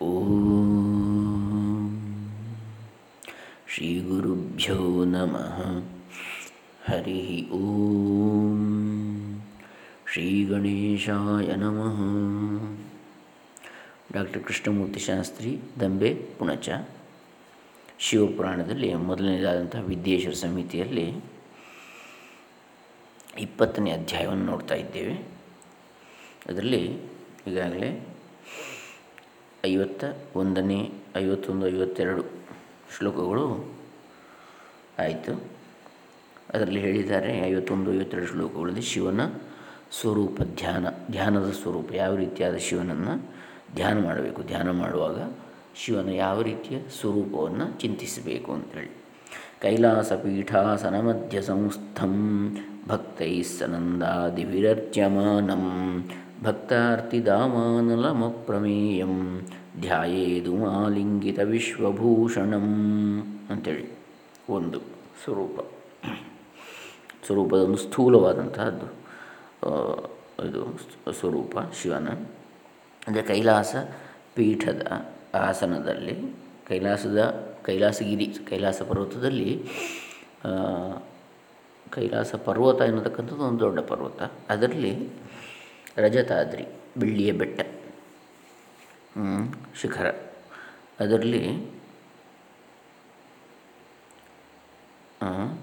ಓಂ ಶ್ರೀ ಗುರುಭ್ಯೋ ನಮಃ ಹರಿ ಓಂ ಶ್ರೀ ಗಣೇಶಾಯ ನಮಃ ಡಾಕ್ಟರ್ ಕೃಷ್ಣಮೂರ್ತಿ ಶಾಸ್ತ್ರಿ ದಂಬೆ ಪುಣಚ ಶಿವಪುರಾಣದಲ್ಲಿ ಮೊದಲನೇದಾದಂತಹ ವಿದ್ಯೇಶ್ವರ ಸಮಿತಿಯಲ್ಲಿ ಇಪ್ಪತ್ತನೇ ಅಧ್ಯಾಯವನ್ನು ನೋಡ್ತಾ ಇದ್ದೇವೆ. ಅದರಲ್ಲಿ ಈಗಾಗಲೇ ಐವತ್ತ ಒಂದನೇ, ಐವತ್ತೊಂದು, ಐವತ್ತೆರಡು ಶ್ಲೋಕಗಳು ಆಯಿತು. ಅದರಲ್ಲಿ ಹೇಳಿದ್ದಾರೆ ಐವತ್ತೊಂದು, ಐವತ್ತೆರಡು ಶ್ಲೋಕಗಳಲ್ಲಿ ಶಿವನ ಸ್ವರೂಪ, ಧ್ಯಾನ, ಧ್ಯಾನದ ಸ್ವರೂಪ, ಯಾವ ರೀತಿಯಾದ ಶಿವನನ್ನು ಧ್ಯಾನ ಮಾಡಬೇಕು, ಧ್ಯಾನ ಮಾಡುವಾಗ ಶಿವನ ಯಾವ ರೀತಿಯ ಸ್ವರೂಪವನ್ನು ಚಿಂತಿಸಬೇಕು ಅಂತೇಳಿ. ಕೈಲಾಸ ಪೀಠಾಸನ ಮಧ್ಯ ಸಂಸ್ಥಂ ಭಕ್ತೈ ಸನಂದಾದಿವಿರರ್ಚ್ಯಮಾನಂ ಭಕ್ತಾರ್ತಿದಾಮಾನಲಮಪ್ರಮೇಯಂ ಧ್ಯಾಯೇದು ಮಾಲಿಂಗಿತ ವಿಶ್ವಭೂಷಣಂ ಅಂಥೇಳಿ ಒಂದು ಸ್ವರೂಪ. ಸ್ವರೂಪದ ಒಂದು ಸ್ಥೂಲವಾದಂತಹದ್ದು ಇದು ಸ್ವರೂಪ ಶಿವನ. ಅಂದರೆ ಕೈಲಾಸ ಪೀಠದ ಆಸನದಲ್ಲಿ, ಕೈಲಾಸದ ಕೈಲಾಸಗಿರಿ, ಕೈಲಾಸ ಪರ್ವತದಲ್ಲಿ ಕೈಲಾಸ ಪರ್ವತ ಎನ್ನತಕ್ಕಂಥದ್ದು ಒಂದು ದೊಡ್ಡ ಪರ್ವತ. ಅದರಲ್ಲಿ ರಜತಾದ್ರಿ, ಬೆಳ್ಳಿಯ ಬೆಟ್ಟ. ಶಿಖರ. ಅದರಲ್ಲಿ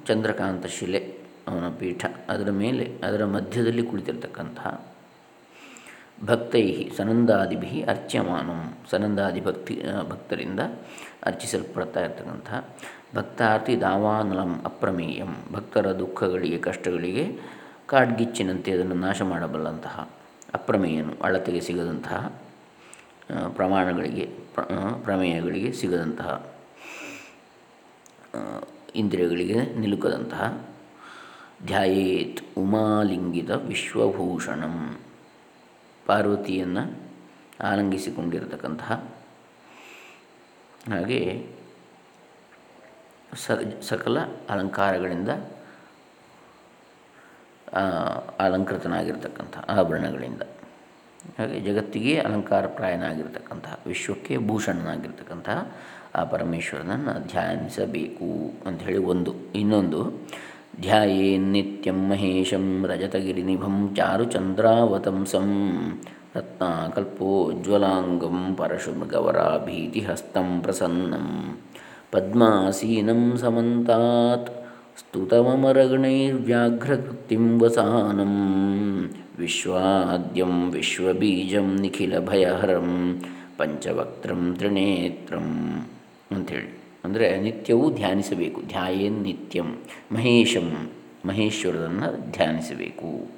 ಚಂದ್ರಕಾಂತ ಶಿಲೆ ಅವನ ಪೀಠ. ಅದರ ಮೇಲೆ, ಅದರ ಮಧ್ಯದಲ್ಲಿ ಕುಳಿತಿರ್ತಕ್ಕಂತಹ ಭಕ್ತೈ ಸನಂದಾದಿಭಿ ಅರ್ಚ್ಯಮಾನಂ. ಸನಂದಾದಿ ಭಕ್ತಿ ಭಕ್ತರಿಂದ ಅರ್ಚಿಸಲ್ಪಡ್ತಾ ಇರ್ತಕ್ಕಂತಹ ಭಕ್ತಾರ್ತಿ ದಾವಾನಲಂ ಅಪ್ರಮೇಯಂ. ಭಕ್ತರ ದುಃಖಗಳಿಗೆ, ಕಷ್ಟಗಳಿಗೆ ಕಾಡ್ಗಿಚ್ಚಿನಂತೆ ಅದನ್ನು ನಾಶ ಮಾಡಬಲ್ಲಂತಹ ಅಪ್ರಮೇಯನು ಅಳತೆಗೆ ಸಿಗದಂತಹ ಪ್ರಮಾಣಗಳಿಗೆ ಪ್ರಮೇಯಗಳಿಗೆ ಸಿಗದಂತಹ ಇಂದ್ರಿಯಗಳಿಗೆ ನಿಲುಕದಂತಹ, ಧ್ಯಾಯೇತ್ ಉಮಾಲಿಂಗಿತ ವಿಶ್ವಭೂಷಣಂ. ಪಾರ್ವತಿಯನ್ನು ಆಲಂಗಿಸಿಕೊಂಡಿರತಕ್ಕಂತಹ ಹಾಗೆ ಸಕಲ ಅಲಂಕಾರಗಳಿಂದ ಅಲಂಕೃತನಾಗಿರ್ತಕ್ಕಂಥ ಆಭರಣಗಳಿಂದ. ಹಾಗೆ ಜಗತ್ತಿಗೆ ಅಲಂಕಾರಪ್ರಾಯನಾಗಿರ್ತಕ್ಕಂತಹ ವಿಶ್ವಕ್ಕೆ ಭೂಷಣನಾಗಿರ್ತಕ್ಕಂತಹ ಆ ಪರಮೇಶ್ವರನನ್ನು ಧ್ಯಾನಿಸಬೇಕು ಅಂಥೇಳಿ ಒಂದು. ಇನ್ನೊಂದು ಧ್ಯಾಯೇ ನಿತ್ಯಂ ಮಹೇಶಂ ರಜತಗಿರಿನಿಭಂ ಚಾರುಚಂದ್ರಾವತಂಸಂ ರತ್ನಾಕಲ್ಪೋಜ್ವಲಾಂಗಂ ಪರಶುಮೃಗವರಾಭೀತಿಹಸ್తం ಪ್ರಸನ್ನಂ ಪದ್ಮಾಸೀನಂ ಸಮಂತಾತ್. ಸ್ತುತಮರಗಣೈರ್ವ್ಯಾಘ್ರಕೃತಿಂ ವಸಾನಂ ವಿಶ್ವಾದ್ಯಂ ವಿಶ್ವಬೀಜಂ ನಿಖಿಲಭಯಹರಂ ಪಂಚವಕ್ತ್ರಂ ತ್ರಿನೇತ್ರಂ ಅಂಥೇಳಿ ಅಂದರೆ ನಿತ್ಯವೂ ಧ್ಯಾನಿಸಬೇಕು. ಧ್ಯಾಯೇನ್ ನಿತ್ಯಂ. ಮಹೇಶಂ, ಮಹೇಶ್ವರನನ್ನು ಧ್ಯಾನಿಸಬೇಕು.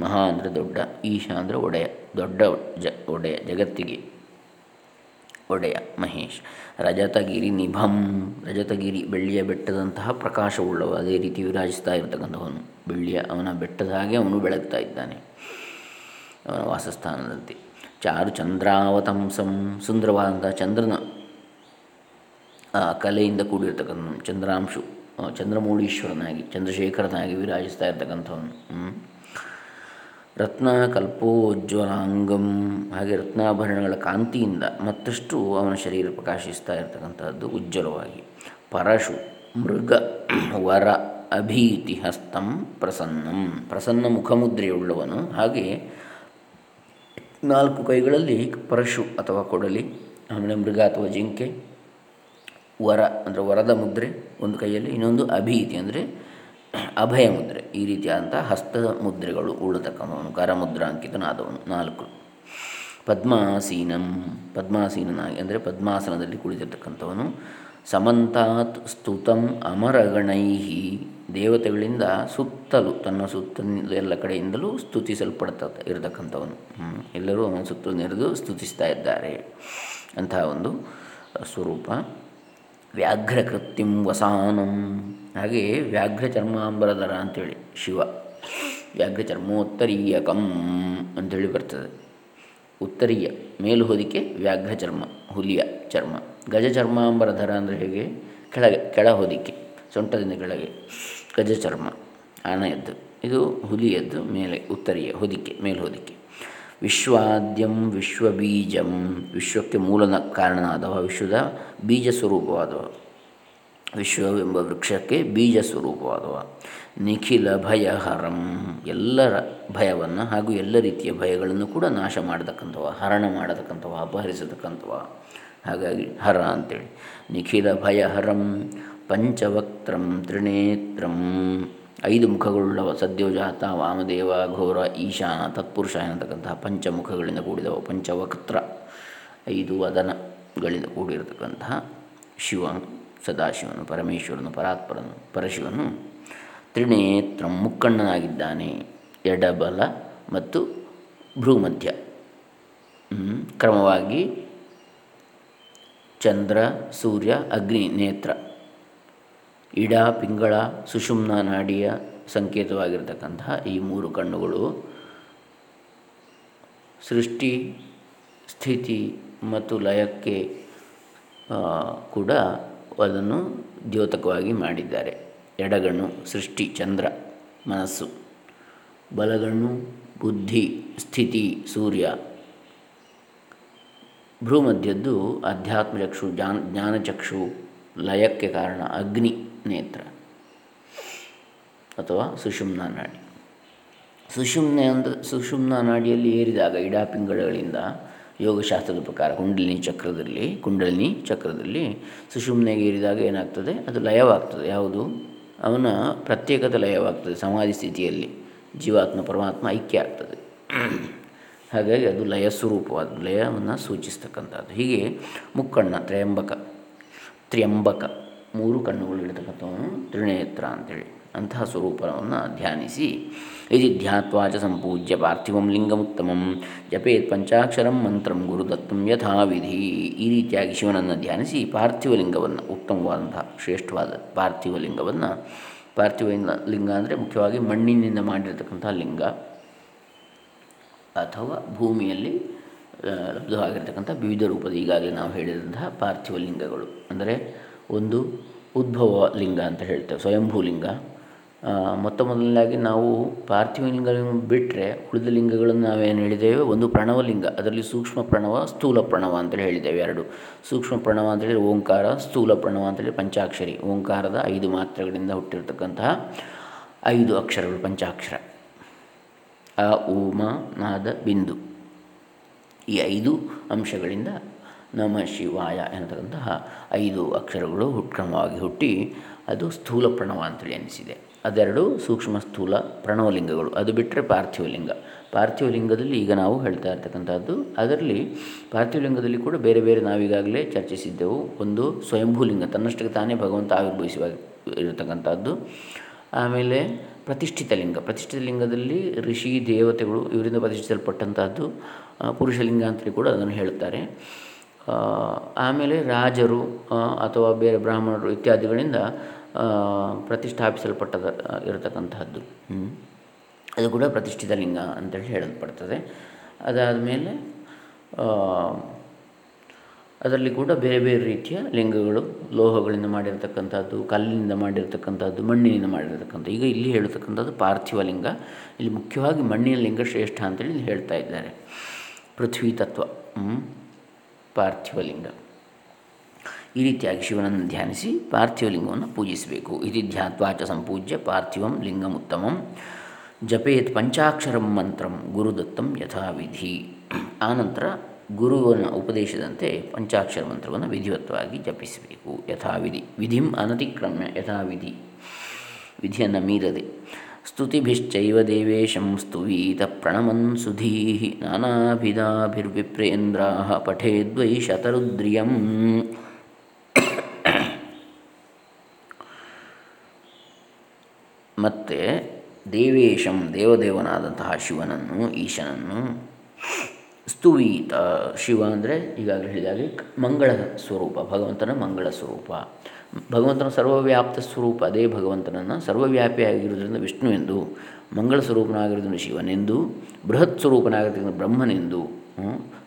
ಮಹಾ ಅಂದರೆ ದೊಡ್ಡ ಈಶ ಅಂದರೆ ಒಡೆಯ, ದೊಡ್ಡ ಜ, ಒಡೆಯ, ಜಗತ್ತಿಗೆ. ಒಡೆಯ ಮಹೇಶ್. ರಜತಗಿರಿ ನಿಭಂ, ರಜತಗಿರಿ ಬೆಳ್ಳಿಯ ಬೆಟ್ಟದಂತಹ ಪ್ರಕಾಶವುಳ್ಳವ. ಅದೇ ರೀತಿ ವಿರಾಜಿಸ್ತಾ ಇರತಕ್ಕಂಥವನು ಬೆಳ್ಳಿಯ. ಅವನ ಬೆಟ್ಟದ ಹಾಗೆ ಅವನು ಬೆಳಗ್ತಾ ಇದ್ದಾನೆ. ಅವನ ವಾಸಸ್ಥಾನದಂತೆ. ಚಾರು ಚಂದ್ರಾವತಂಸಂ ಸುಂದರವಾದಂತಹ ಚಂದ್ರನ ಕಲೆಯಿಂದ ಕೂಡಿರ್ತಕ್ಕಂಥ ಚಂದ್ರಾಂಶು ಚಂದ್ರಮೌಳೀಶ್ವರನಾಗಿ, ಚಂದ್ರಶೇಖರನಾಗಿ ವಿರಾಜಿಸ್ತಾ ಇರ್ತಕ್ಕಂಥವನು. ರತ್ನ ಕಲ್ಪೋಜ್ವಲಾಂಗಂ ಹಾಗೆ ರತ್ನಾಭರಣಗಳ ಕಾಂತಿಯಿಂದ ಮತ್ತಷ್ಟು ಅವನ ಶರೀರ ಪ್ರಕಾಶಿಸ್ತಾ ಇರತಕ್ಕಂಥದ್ದು ಉಜ್ವಲವಾಗಿ. ಪರಶು, ಮೃಗ, ವರ, ಅಭೀತಿ, ಹಸ್ತಂ, ಪ್ರಸನ್ನಂ. ಪ್ರಸನ್ನ ಮುಖಮುದ್ರೆಯುಳ್ಳವನು. ಹಾಗೆ ನಾಲ್ಕು ಕೈಗಳಲ್ಲಿ ಪರಶು ಅಥವಾ ಕೊಡಲಿ, ಆಮೇಲೆ ಮೃಗ ಅಥವಾ ಜಿಂಕೆ, ವರ, ಅಂದರೆ ವರದ ಮುದ್ರೆ ಒಂದು ಕೈಯಲ್ಲಿ, ಇನ್ನೊಂದು ಅಭೀತಿ, ಅಂದರೆ ಅಭಯ ಮುದ್ರೆ, ಈ ರೀತಿಯಾದಂಥ ಹಸ್ತ ಮುದ್ರೆಗಳು ಉಳ್ಳತಕ್ಕಂಥವನು ಕರಮುದ್ರಾಂಕಿತನಾದವನು ನಾಲ್ಕು. ಪದ್ಮಾಸೀನಂ, ಪದ್ಮಾಸೀನನಾಗಿ ಅಂದರೆ ಪದ್ಮಾಸನದಲ್ಲಿ ಕುಳಿತಿರ್ತಕ್ಕಂಥವನು. ಸಮಂತಾತ್ ಸ್ತುತಂ ಅಮರಗಣೈ ದೇವತೆಗಳಿಂದ ಸುತ್ತಲೂ, ತನ್ನ ಸುತ್ತ ಎಲ್ಲ ಕಡೆಯಿಂದಲೂ ಸ್ತುತಿಸಲ್ಪಡ್ತ ಇರತಕ್ಕಂಥವನು. ಎಲ್ಲರೂ ಅವನ ಸುತ್ತಲೂ ನೆರೆದು ಸ್ತುತಿಸ್ತಾ ಇದ್ದಾರೆ. ಅಂತಹ ಒಂದು ಸ್ವರೂಪ. ವ್ಯಾಘ್ರಕೃತ್ಯಂ ವಸಾನಂ. ಹಾಗೆ ವ್ಯಾಘ್ರ ಚರ್ಮಾಂಬರಧರ ಅಂಥೇಳಿ ಶಿವ. ವ್ಯಾಘ್ರ ಚರ್ಮೋತ್ತರೀಯಕಂ ಅಂಥೇಳಿ ಬರ್ತದೆ. ಉತ್ತರೀಯ, ಮೇಲು ಹೊದಿಕೆ ವ್ಯಾಘ್ರ ಚರ್ಮ ಹುಲಿಯ ಚರ್ಮ. ಗಜ ಚರ್ಮಾಂಬರಧರ ಅಂದರೆ ಹೇಗೆ? ಕೆಳಗೆ, ಕೆಳ ಹೊದಿಕೆ, ಸೊಂಟದಿಂದ ಕೆಳಗೆ. ಗಜ ಚರ್ಮ ಆನೆಯದ್ದು. ಇದು ಹುಲಿಯದ್ದು, ಮೇಲೆ ಉತ್ತರೀಯ, ಹೊದಿಕೆ, ಮೇಲು ಹೊದಿಕೆ. ವಿಶ್ವಾದ್ಯಂ ವಿಶ್ವಬೀಜಂ. ವಿಶ್ವಕ್ಕೆ ಮೂಲ ಕಾರಣನಾದವ ವಿಶ್ವದ ಬೀಜ ಸ್ವರೂಪವಾದವ ವಿಶ್ವವೆಂಬ ವೃಕ್ಷಕ್ಕೆ ಬೀಜ ಸ್ವರೂಪವಾದವ ನಿಖಿಲ ಭಯಹರಂ. ಎಲ್ಲರ ಭಯವನ್ನು ಹಾಗೂ ಎಲ್ಲ ರೀತಿಯ ಭಯಗಳನ್ನು ಕೂಡ ನಾಶ ಮಾಡತಕ್ಕಂಥವ, ಹರಣ ಮಾಡತಕ್ಕಂಥವ, ಅಪಹರಿಸತಕ್ಕಂಥವ. ಹಾಗಾಗಿ ಹರ ಅಂತೇಳಿ. ನಿಖಿಲ ಭಯಹರಂ ಪಂಚವಕ್ತ್ರಂ ತ್ರಿನೇತ್ರಂ. ಐದು ಮುಖಗಳುಳ್ಳವ, ಸದ್ಯೋಜಾತ, ವಾಮದೇವ, ಘೋರ, ಈಶಾನ ತತ್ಪುರುಷ ಎನ್ನತಕ್ಕಂತಹ ಪಂಚಮುಖಗಳಿಂದ ಕೂಡಿದವ, ಪಂಚವಕ್ತ್ರ, ಐದು ವದನಗಳಿಂದ ಕೂಡಿರತಕ್ಕಂತಹ ಶಿವ ಸದಾಶಿವನು, ಪರಮೇಶ್ವರನು, ಪರಾತ್ಪರನು, ಪರಶಿವನು, ತ್ರಿನೇತ್ರ ಮುಕ್ಕಣ್ಣನಾಗಿದ್ದಾನೆ ಎಡಬಲ ಮತ್ತು ಭ್ರೂಮಧ್ಯ. ಕ್ರಮವಾಗಿ ಚಂದ್ರ, ಸೂರ್ಯ, ಅಗ್ನಿ, ನೇತ್ರ. ಇಡ, ಪಿಂಗಳ, ಸುಷುಮ್ನ, ನಾಡಿಯ ಸಂಕೇತವಾಗಿರ್ತಕ್ಕಂತಹ ಈ ಮೂರು ಕಣ್ಣುಗಳು ಸೃಷ್ಟಿ, ಸ್ಥಿತಿ ಮತ್ತು ಲಯಕ್ಕೆ ಕೂಡ ಅದನ್ನು ದ್ಯೋತಕವಾಗಿ ಮಾಡಿದ್ದಾರೆ. ಎಡಗಣ್ಣು, ಸೃಷ್ಟಿ, ಚಂದ್ರ, ಮನಸ್ಸು. ಬಲಗಣ್ಣು, ಬುದ್ಧಿ, ಸ್ಥಿತಿ, ಸೂರ್ಯ. ಭ್ರೂಮಧ್ಯದ್ದು ಅಧ್ಯಾತ್ಮಚಕ್ಷು, ಜಾನ್, ಜ್ಞಾನಚಕ್ಷು. ಲಯಕ್ಕೆ ಕಾರಣ ಅಗ್ನಿ ನೇತ್ರ ಅಥವಾ ಸುಷುಮ್ನ ನಾಡಿ. ಸುಷುಮ್ನೆ ಅಂದರೆ ಸುಷುಮ್ನ ನಾಡಿಯಲ್ಲಿ ಏರಿದಾಗ ಇಡಾಪಿಂಗಳುಗಳಿಂದ ಯೋಗಶಾಸ್ತ್ರದ ಪ್ರಕಾರ ಕುಂಡಲಿನಿ ಚಕ್ರದಲ್ಲಿ ಕುಂಡಲಿನಿ ಚಕ್ರದಲ್ಲಿ ಸುಷುಮ್ನೆಗೆ ಏರಿದಾಗ ಏನಾಗ್ತದೆ? ಅದು ಲಯವಾಗ್ತದೆ. ಯಾವುದು? ಅವನ ಪ್ರತ್ಯೇಕತೆ ಲಯವಾಗ್ತದೆ ಸಮಾಧಿ ಸ್ಥಿತಿಯಲ್ಲಿ. ಜೀವಾತ್ಮ, ಪರಮಾತ್ಮ ಐಕ್ಯ ಆಗ್ತದೆ. ಹಾಗಾಗಿ ಅದು ಲಯ ಸ್ವರೂಪವಾದ ಲಯವನ್ನು ಸೂಚಿಸ್ತಕ್ಕಂಥದ್ದು. ಹೀಗೆ ಮುಕ್ಕಣ್ಣ, ತ್ರಯಂಬಕ ತ್ರ್ಯಂಬಕ. ಮೂರು ಕಣ್ಣುಗಳು ಇಡತಕ್ಕಂಥವನು ತ್ರಿನೇತ್ರ ಅಂತೇಳಿ. ಅಂತಹ ಸ್ವರೂಪವನ್ನು ಧ್ಯಾನಿಸಿ. ಇದು ಧ್ಯಾತ್ವಾಚ ಸಂಪೂಜ್ಯ ಪಾರ್ಥಿವಂ ಲಿಂಗಮುತ್ತಮಂ ಜಪೇತ್ ಪಂಚಾಕ್ಷರಂ ಮಂತ್ರಂ ಗುರುದತ್ತಂ ಯಥಾವಿಧಿ. ಈ ರೀತಿಯಾಗಿ ಶಿವನನ್ನು ಧ್ಯಾನಿಸಿ ಪಾರ್ಥಿವ ಲಿಂಗವನ್ನು ಉತ್ತಮವಾದಂತಹ ಶ್ರೇಷ್ಠವಾದ ಪಾರ್ಥಿವ ಲಿಂಗವನ್ನು ಪಾರ್ಥಿವ ಲಿಂಗ ಅಂದರೆ ಮುಖ್ಯವಾಗಿ ಮಣ್ಣಿನಿಂದ ಮಾಡಿರತಕ್ಕಂಥ ಲಿಂಗ ಅಥವಾ ಭೂಮಿಯಲ್ಲಿ ಲಬ್ಧವಾಗಿರ್ತಕ್ಕಂಥ ವಿವಿಧ ರೂಪದ ಈಗಾಗಲೇ ನಾವು ಹೇಳಿದಂತಹ ಪಾರ್ಥಿವ ಲಿಂಗಗಳು ಅಂದರೆ ಒಂದು ಉದ್ಭವ ಲಿಂಗ ಅಂತ ಹೇಳ್ತೇವೆ ಸ್ವಯಂಭೂ ಲಿಂಗ ಮೊತ್ತ ಮೊದಲನೇದಾಗಿ ನಾವು ಪಾರ್ಥಿವ ಲಿಂಗಗಳನ್ನು ಬಿಟ್ಟರೆ ಉಳಿದ ಲಿಂಗಗಳನ್ನು ನಾವೇನು ಹೇಳಿದ್ದೇವೆ? ಒಂದು ಪ್ರಣವಲಿಂಗ, ಅದರಲ್ಲಿ ಸೂಕ್ಷ್ಮ ಪ್ರಣವ, ಸ್ಥೂಲ ಪ್ರಣವ ಅಂತೇಳಿ ಹೇಳಿದ್ದೇವೆ ಎರಡು. ಸೂಕ್ಷ್ಮ ಪ್ರಣವ ಅಂತೇಳಿ ಓಂಕಾರ, ಸ್ಥೂಲ ಪ್ರಣವ ಅಂತೇಳಿ ಪಂಚಾಕ್ಷರಿ. ಓಂಕಾರದ ಐದು ಮಾತ್ರೆಗಳಿಂದ ಹುಟ್ಟಿರ್ತಕ್ಕಂತಹ ಐದು ಅಕ್ಷರಗಳು ಪಂಚಾಕ್ಷರ. ಅ ಮ ನಾದ ಬಿಂದು. ಈ ಐದು ಅಂಶಗಳಿಂದ ನಮ ಶಿವಾಯ ಎನ್ನತಕ್ಕಂತಹ ಐದು ಅಕ್ಷರಗಳು ಹುಟ್ಕ್ರಮವಾಗಿ ಹುಟ್ಟಿ ಅದು ಸ್ಥೂಲ ಪ್ರಣವ ಅಂತೇಳಿ ಅನಿಸಿದೆ ಅದೆರಡು ಸೂಕ್ಷ್ಮ ಸ್ಥೂಲ ಪ್ರಣವಲಿಂಗಗಳು. ಅದು ಬಿಟ್ಟರೆ ಪಾರ್ಥಿವಲಿಂಗ. ಪಾರ್ಥಿವಲಿಂಗದಲ್ಲಿ ಈಗ ನಾವು ಹೇಳ್ತಾ ಇರ್ತಕ್ಕಂಥದ್ದು, ಅದರಲ್ಲಿ ಪಾರ್ಥಿವಲಿಂಗದಲ್ಲಿ ಕೂಡ ಬೇರೆ ಬೇರೆ ನಾವೀಗಾಗಲೇ ಚರ್ಚಿಸಿದ್ದೆವು. ಒಂದು ಸ್ವಯಂಭೂಲಿಂಗ, ತನ್ನಷ್ಟಕ್ಕೆ ತಾನೇ ಭಗವಂತ ಆವಿರ್ಭವಿಸುವ ಇರತಕ್ಕಂಥದ್ದು. ಆಮೇಲೆ ಪ್ರತಿಷ್ಠಿತ ಲಿಂಗ. ಪ್ರತಿಷ್ಠಿತ ಲಿಂಗದಲ್ಲಿ ಋಷಿ, ದೇವತೆಗಳು ಇವರಿಂದ ಪ್ರತಿಷ್ಠಿಸಲ್ಪಟ್ಟಂತಹದ್ದು ಪುರುಷ ಲಿಂಗ ಅಂತಲೇ ಕೂಡ ಅದನ್ನು ಹೇಳ್ತಾರೆ ಆಮೇಲೆ ರಾಜರು ಅಥವಾ ಬೇರೆ ಬ್ರಾಹ್ಮಣರು ಇತ್ಯಾದಿಗಳಿಂದ ಪ್ರತಿಷ್ಠಾಪಿಸಲ್ಪಟ್ಟದ ಇರತಕ್ಕಂತಹದ್ದು. ಅದು ಕೂಡ ಪ್ರತಿಷ್ಠಿತ ಲಿಂಗ ಅಂತೇಳಿ ಹೇಳಲ್ಪಡ್ತದೆ. ಅದಾದ ಮೇಲೆ ಅದರಲ್ಲಿ ಕೂಡ ಬೇರೆ ಬೇರೆ ರೀತಿಯ ಲಿಂಗಗಳು, ಲೋಹಗಳಿಂದ ಮಾಡಿರತಕ್ಕಂಥದ್ದು, ಕಲ್ಲಿನಿಂದ ಮಾಡಿರತಕ್ಕಂಥದ್ದು, ಮಣ್ಣಿನಿಂದ ಮಾಡಿರತಕ್ಕಂಥದ್ದು. ಈಗ ಇಲ್ಲಿ ಹೇಳ್ತಕ್ಕಂಥದ್ದು ಪಾರ್ಥಿವ ಲಿಂಗ. ಇಲ್ಲಿ ಮುಖ್ಯವಾಗಿ ಮಣ್ಣಿನ ಲಿಂಗ ಶ್ರೇಷ್ಠ ಅಂತೇಳಿ ಇಲ್ಲಿ ಹೇಳ್ತಾ ಇದ್ದಾರೆ. ಪೃಥ್ವಿ ತತ್ವ ಪಾರ್ಥಿವ ಲಿಂಗ. ಈ ರೀತಿಯಾಗಿ ಶಿವನನ್ನು ಧ್ಯಾನಿಸಿ ಪಾರ್ಥಿವ ಲಿಂಗವನ್ನು ಪೂಜಿಸಬೇಕು. ಇದು ಧ್ಯಾತ್ವಾಚ ಸಂಪೂಜ್ಯ ಪಾರ್ಥಿವಂ ಲಿಂಗಮುತ್ತಮಂ ಜಪೇತ್ ಪಂಚಾಕ್ಷರಂ ಮಂತ್ರಂ ಗುರುದತ್ತಂ ಯಥಾವಿಧಿ. ಆನಂತರ ಗುರುವಿನ ಉಪದೇಶದಂತೆ ಪಂಚಾಕ್ಷರ ಮಂತ್ರವನ್ನು ವಿಧಿವತ್ತವಾಗಿ ಜಪಿಸಬೇಕು. ಯಥಾವಿಧಿ. ವಿಧಿಂ ಅನತಿಕ್ರಮ್ಯ ಯಥಾವಿಧಿ. ವಿಧಿಯನ್ನು ಮೀರದೆ. ಸ್ತುತಿಭಿಶ್ಚೈವ ದೇವೇಶಂ ಸ್ತುವೀತ ಪ್ರಣಮನ್ ಸುಧೀ ನಾನಾಭಿಧಾಭಿರ್ವಿಪ್ರೇಂದ್ರಾ ಪಠೇದ್ವೈ ಶತರುದ್ರಿಯಂ. ಮತ್ತೆ ದೇವೇಶಂ ದೇವದೇವನಾದಂತಹ ಶಿವನನ್ನು, ಈಶನನ್ನು ಸ್ತುವೀತ ಶಿವ ಅಂದರೆ ಈಗಾಗಲೇ ಹೇಳಿದಾಗೆ ಮಂಗಳ ಸ್ವರೂಪ, ಭಗವಂತನ ಮಂಗಳ ಸ್ವರೂಪ. ಭಗವಂತನ ಸರ್ವವ್ಯಾಪ್ತ ಸ್ವರೂಪ, ಅದೇ ಭಗವಂತನನ್ನು ಸರ್ವವ್ಯಾಪಿಯಾಗಿರುವುದರಿಂದ ವಿಷ್ಣು ಎಂದು ಮಂಗಳ ಸ್ವರೂಪನಾಗಿರೋದ್ರಿಂದ ಶಿವನೆಂದು, ಬೃಹತ್ ಸ್ವರೂಪನಾಗಿರೋದ್ರಿಂದ ಬ್ರಹ್ಮನೆಂದು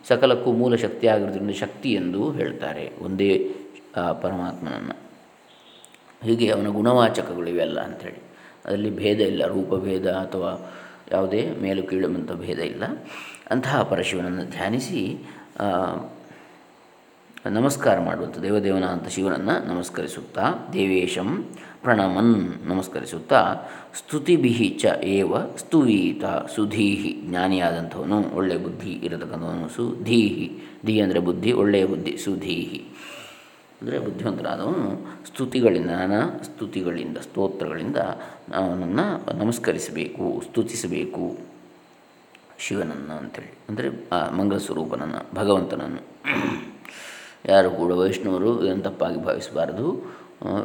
ಸಕಲಕ್ಕೂ ಮೂಲ ಶಕ್ತಿ ಆಗಿರೋದ್ರಿಂದ ಶಕ್ತಿ ಎಂದು ಹೇಳ್ತಾರೆ ಒಂದೇ ಪರಮಾತ್ಮನನ್ನು. ಹೀಗೆ ಅವನ ಗುಣವಾಚಕಗಳು ಇವೆಲ್ಲ ಅಂಥೇಳಿ. ಅದರಲ್ಲಿ ಭೇದ ಇಲ್ಲ ರೂಪಭೇದ ಅಥವಾ ಯಾವುದೇ ಮೇಲು ಕೀಳು ಅಂತ ಭೇದ ಇಲ್ಲ. ಅಂತಹ ಪರಶಿವನನ್ನು ಧ್ಯಾನಿಸಿ ನಮಸ್ಕಾರ ಮಾಡುವಂಥ ದೇವದೇವನ ಅಂತ ಶಿವನನ್ನು ನಮಸ್ಕರಿಸುತ್ತಾ, ದೇವೇಶಂ ಪ್ರಣಮನ್ ನಮಸ್ಕರಿಸುತ್ತಾ, ಸ್ತುತಿಭಿ ಚ ಏವ ಸ್ತುವೀತ ಸುಧೀಹಿ ಜ್ಞಾನಿಯಾದಂಥವನು ಒಳ್ಳೆಯ ಬುದ್ಧಿ ಇರತಕ್ಕಂಥವನು ಸುಧೀಹಿ, ಧೀ ಅಂದರೆ ಬುದ್ಧಿ, ಒಳ್ಳೆಯ ಬುದ್ಧಿ ಸುಧೀಹಿ. ಅಂದರೆ ಬುದ್ಧಿವಂತರಾದವನು ಸ್ತುತಿಗಳಿಂದ, ನಾನಾ ಸ್ತುತಿಗಳಿಂದ, ಸ್ತೋತ್ರಗಳಿಂದ ಅವನನ್ನು ನಮಸ್ಕರಿಸಬೇಕು, ಸ್ತುತಿಸಬೇಕು. ಶಿವನನ್ನು ಅಂಥೇಳಿ ಅಂದರೆ ಮಂಗಳ ಸ್ವರೂಪನನ್ನು ಭಗವಂತನನ್ನು. ಯಾರು ಕೂಡ ವೈಷ್ಣವರು ಇದನ್ನು ತಪ್ಪಾಗಿ ಭಾವಿಸಬಾರದು.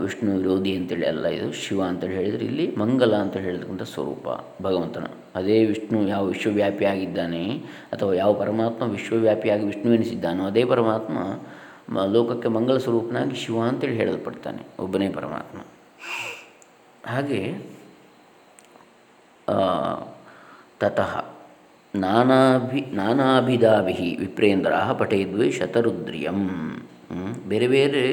ವಿಷ್ಣು ವಿರೋಧಿ ಅಂತೇಳಿ ಅಲ್ಲ ಇದು, ಶಿವ ಅಂತೇಳಿ ಹೇಳಿದರೆ ಇಲ್ಲಿ ಮಂಗಲ ಅಂತ ಹೇಳಿರ್ತಕ್ಕಂಥ ಸ್ವರೂಪ, ಭಗವಂತನ. ಅದೇ ವಿಷ್ಣು ಯಾವ ವಿಶ್ವವ್ಯಾಪಿಯಾಗಿದ್ದಾನೆ ಅಥವಾ ಯಾವ ಪರಮಾತ್ಮ ವಿಶ್ವವ್ಯಾಪಿಯಾಗಿ ವಿಷ್ಣು ಎನಿಸಿದ್ದಾನೋ ಅದೇ ಪರಮಾತ್ಮ ಲೋಕಕ್ಕೆ ಮಂಗಳ ಸ್ವರೂಪನಾಗಿ ಶಿವ ಅಂತೇಳಿ ಹೇಳಲ್ಪಡ್ತಾನೆ ಒಬ್ಬನೇ ಪರಮಾತ್ಮ. ಹಾಗೆ ತತಃ ನಾನಾಭಿ ನಾನಾಭಿಧಾಭಿ ವಿಪ್ರೇಂದ್ರ ಪಠೇದ್ವಿ ಶತರುದ್ರಿಯಂ. ಬೇರೆ ಬೇರೆ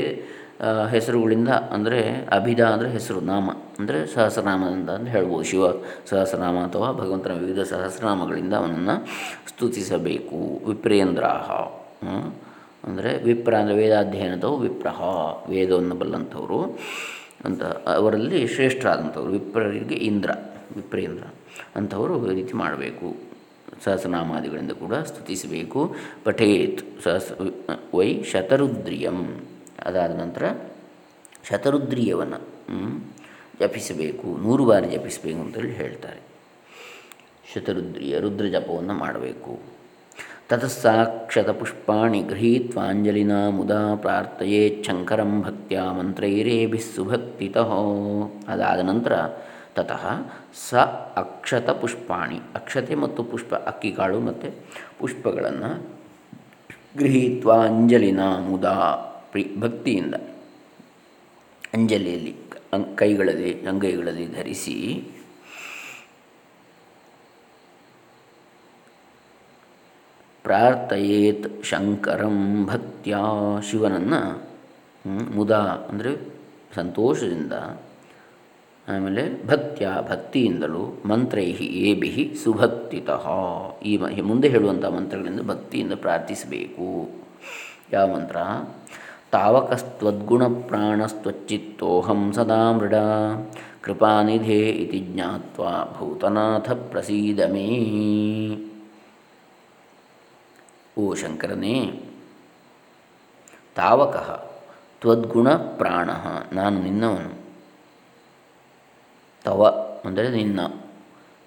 ಹೆಸರುಗಳಿಂದ ಅಂದರೆ ಅಭಿಧ ಅಂದರೆ ಹೆಸರು, ನಾಮ ಅಂದರೆ ಸಹಸ್ರನಾಮದಿಂದ ಅಂತ ಹೇಳ್ಬೋದು. ಶಿವ ಸಹಸ್ರನಾಮ ಅಥವಾ ಭಗವಂತನ ವಿವಿಧ ಸಹಸ್ರನಾಮಗಳಿಂದ ಅವನನ್ನು ಸ್ತುತಿಸಬೇಕು. ವಿಪ್ರೇಂದ್ರಾಹ ಅಂದರೆ ವಿಪ್ರ ಅಂದರೆ ವೇದಾಧ್ಯಯನದವು ವಿಪ್ರಹ ವೇದವನ್ನು ಬಲ್ಲಂಥವರು ಅಂತ, ಅವರಲ್ಲಿ ಶ್ರೇಷ್ಠರಾದಂಥವ್ರು, ವಿಪ್ರರಿಗೆ ಇಂದ್ರ, ವಿಪ್ರೇಂದ್ರ ಅಂಥವರು ಈ ರೀತಿ ಮಾಡಬೇಕು. ಸಹಸ್ರನಾಮಾದಿಗಳಿಂದ ಕೂಡ ಸ್ತುತಿಸಬೇಕು. ಪಠೇತ್ ಸಹಸ್, ವೈ ಶತರುದ್ರಿಯಂ, ಅದಾದ ನಂತರ ಶತರುದ್ರಿಯವನ್ನು ಜಪಿಸಬೇಕು, ನೂರು ಬಾರಿ ಜಪಿಸಬೇಕು ಅಂತೇಳಿ ಹೇಳ್ತಾರೆ. ಶತರುದ್ರಿಯ ರುದ್ರ ಜಪವನ್ನು ಮಾಡಬೇಕು. ಪುಷ್ಪಾಣಿ ಗೃಹೀತ್ವಾಂಜಲಿನ ಮುದಾ ಪ್ರಾರ್ಥಯೇ ಶಂಕರಂ ಭಕ್ತ್ಯಾ ಮಂತ್ರೈರೇಭಿಸ್ಸುಭಕ್ತಿತಃ ಅದಾದ ನಂತರ ತತಃ ಸ ಅಕ್ಷತ ಪುಷ್ಪಾಣಿ ಅಕ್ಷತೆ ಮತ್ತು ಪುಷ್ಪ ಅಕ್ಕಿಕಾಳು ಮತ್ತು ಪುಷ್ಪಗಳನ್ನು ಗೃಹೀತ್ವ ಅಂಜಲಿನ ಮುದಾ ಪ್ರಿ ಭಕ್ತಿಯಿಂದ ಅಂಜಲಿಯಲ್ಲಿ ಕೈಗಳಲ್ಲಿ ಅಂಗೈಗಳಲ್ಲಿ ಧರಿಸಿ ಪ್ರಾರ್ಥಯೇತ್ ಶಂಕರಂ ಭಕ್ತಿಯ ಶಿವನನ್ನು ಮುದಾ ಅಂದರೆ ಸಂತೋಷದಿಂದ, ಆಮೇಲೆ ಭಕ್ತಿಯ ಭಕ್ತಿಯಿಂದಲೂ ಮಂತ್ರೈ ಏಭಿ ಸುಭಕ್ತಿತಃ. ಈ ಮುಂದೆ ಹೇಳುವಂಥ ಮಂತ್ರಗಳಿಂದ ಭಕ್ತಿಯಿಂದ ಪ್ರಾರ್ಥಿಸಬೇಕು. ಯಾವ ಮಂತ್ರ? ತಾವಕಸ್ತ್ವದ್ಗುಣ ಪ್ರಾಣಸ್ತ್ವಚ್ಚಿತ್ತೋಹಂ ಸದಾ ಮೃಡ. ಕೃಪಾನಿಧೇ ಇತಿ ಜ್ಞಾತ್ವ ಭೂತನಾಥ ಪ್ರಸೀದ ಮೇ ಓ ಶಂಕರನೇ, ತಾವಕ ತ್ವದ್ಗುಣ ಪ್ರಾಣ, ನಾನು ನಿನ್ನವನು. ತವ ಅಂದರೆ ನಿನ್ನ,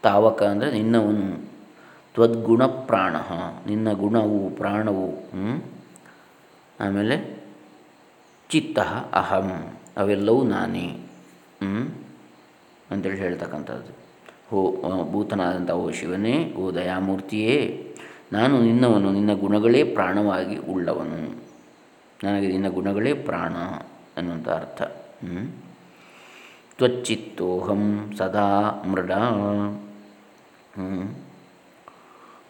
ತಾವಕ ಅಂದರೆ ನಿನ್ನವನು. ತ್ವದ್ಗುಣ ಪ್ರಾಣ, ನಿನ್ನ ಗುಣವು ಪ್ರಾಣವು ಆಮೇಲೆ ಚಿತ್ತ ಅಹಂ, ಅವೆಲ್ಲವೂ ನಾನೇ ಅಂತೇಳಿ ಹೇಳ್ತಕ್ಕಂಥದ್ದು. ಹೋ ಭೂತನಾದಂಥ ಓ ಶಿವನೇ, ಓ ದಯಾಮೂರ್ತಿಯೇ ನಾನು ನಿನ್ನವನು, ನಿನ್ನ ಗುಣಗಳೇ ಪ್ರಾಣವಾಗಿ ಉಳ್ಳವನು. ನನಗೆ ನಿನ್ನ ಗುಣಗಳೇ ಪ್ರಾಣ ಅನ್ನುವಂಥ ಅರ್ಥ. ತ್ವಚ್ಚಿತ್ತೋಹಂ ಸದಾ ಮೃಡ.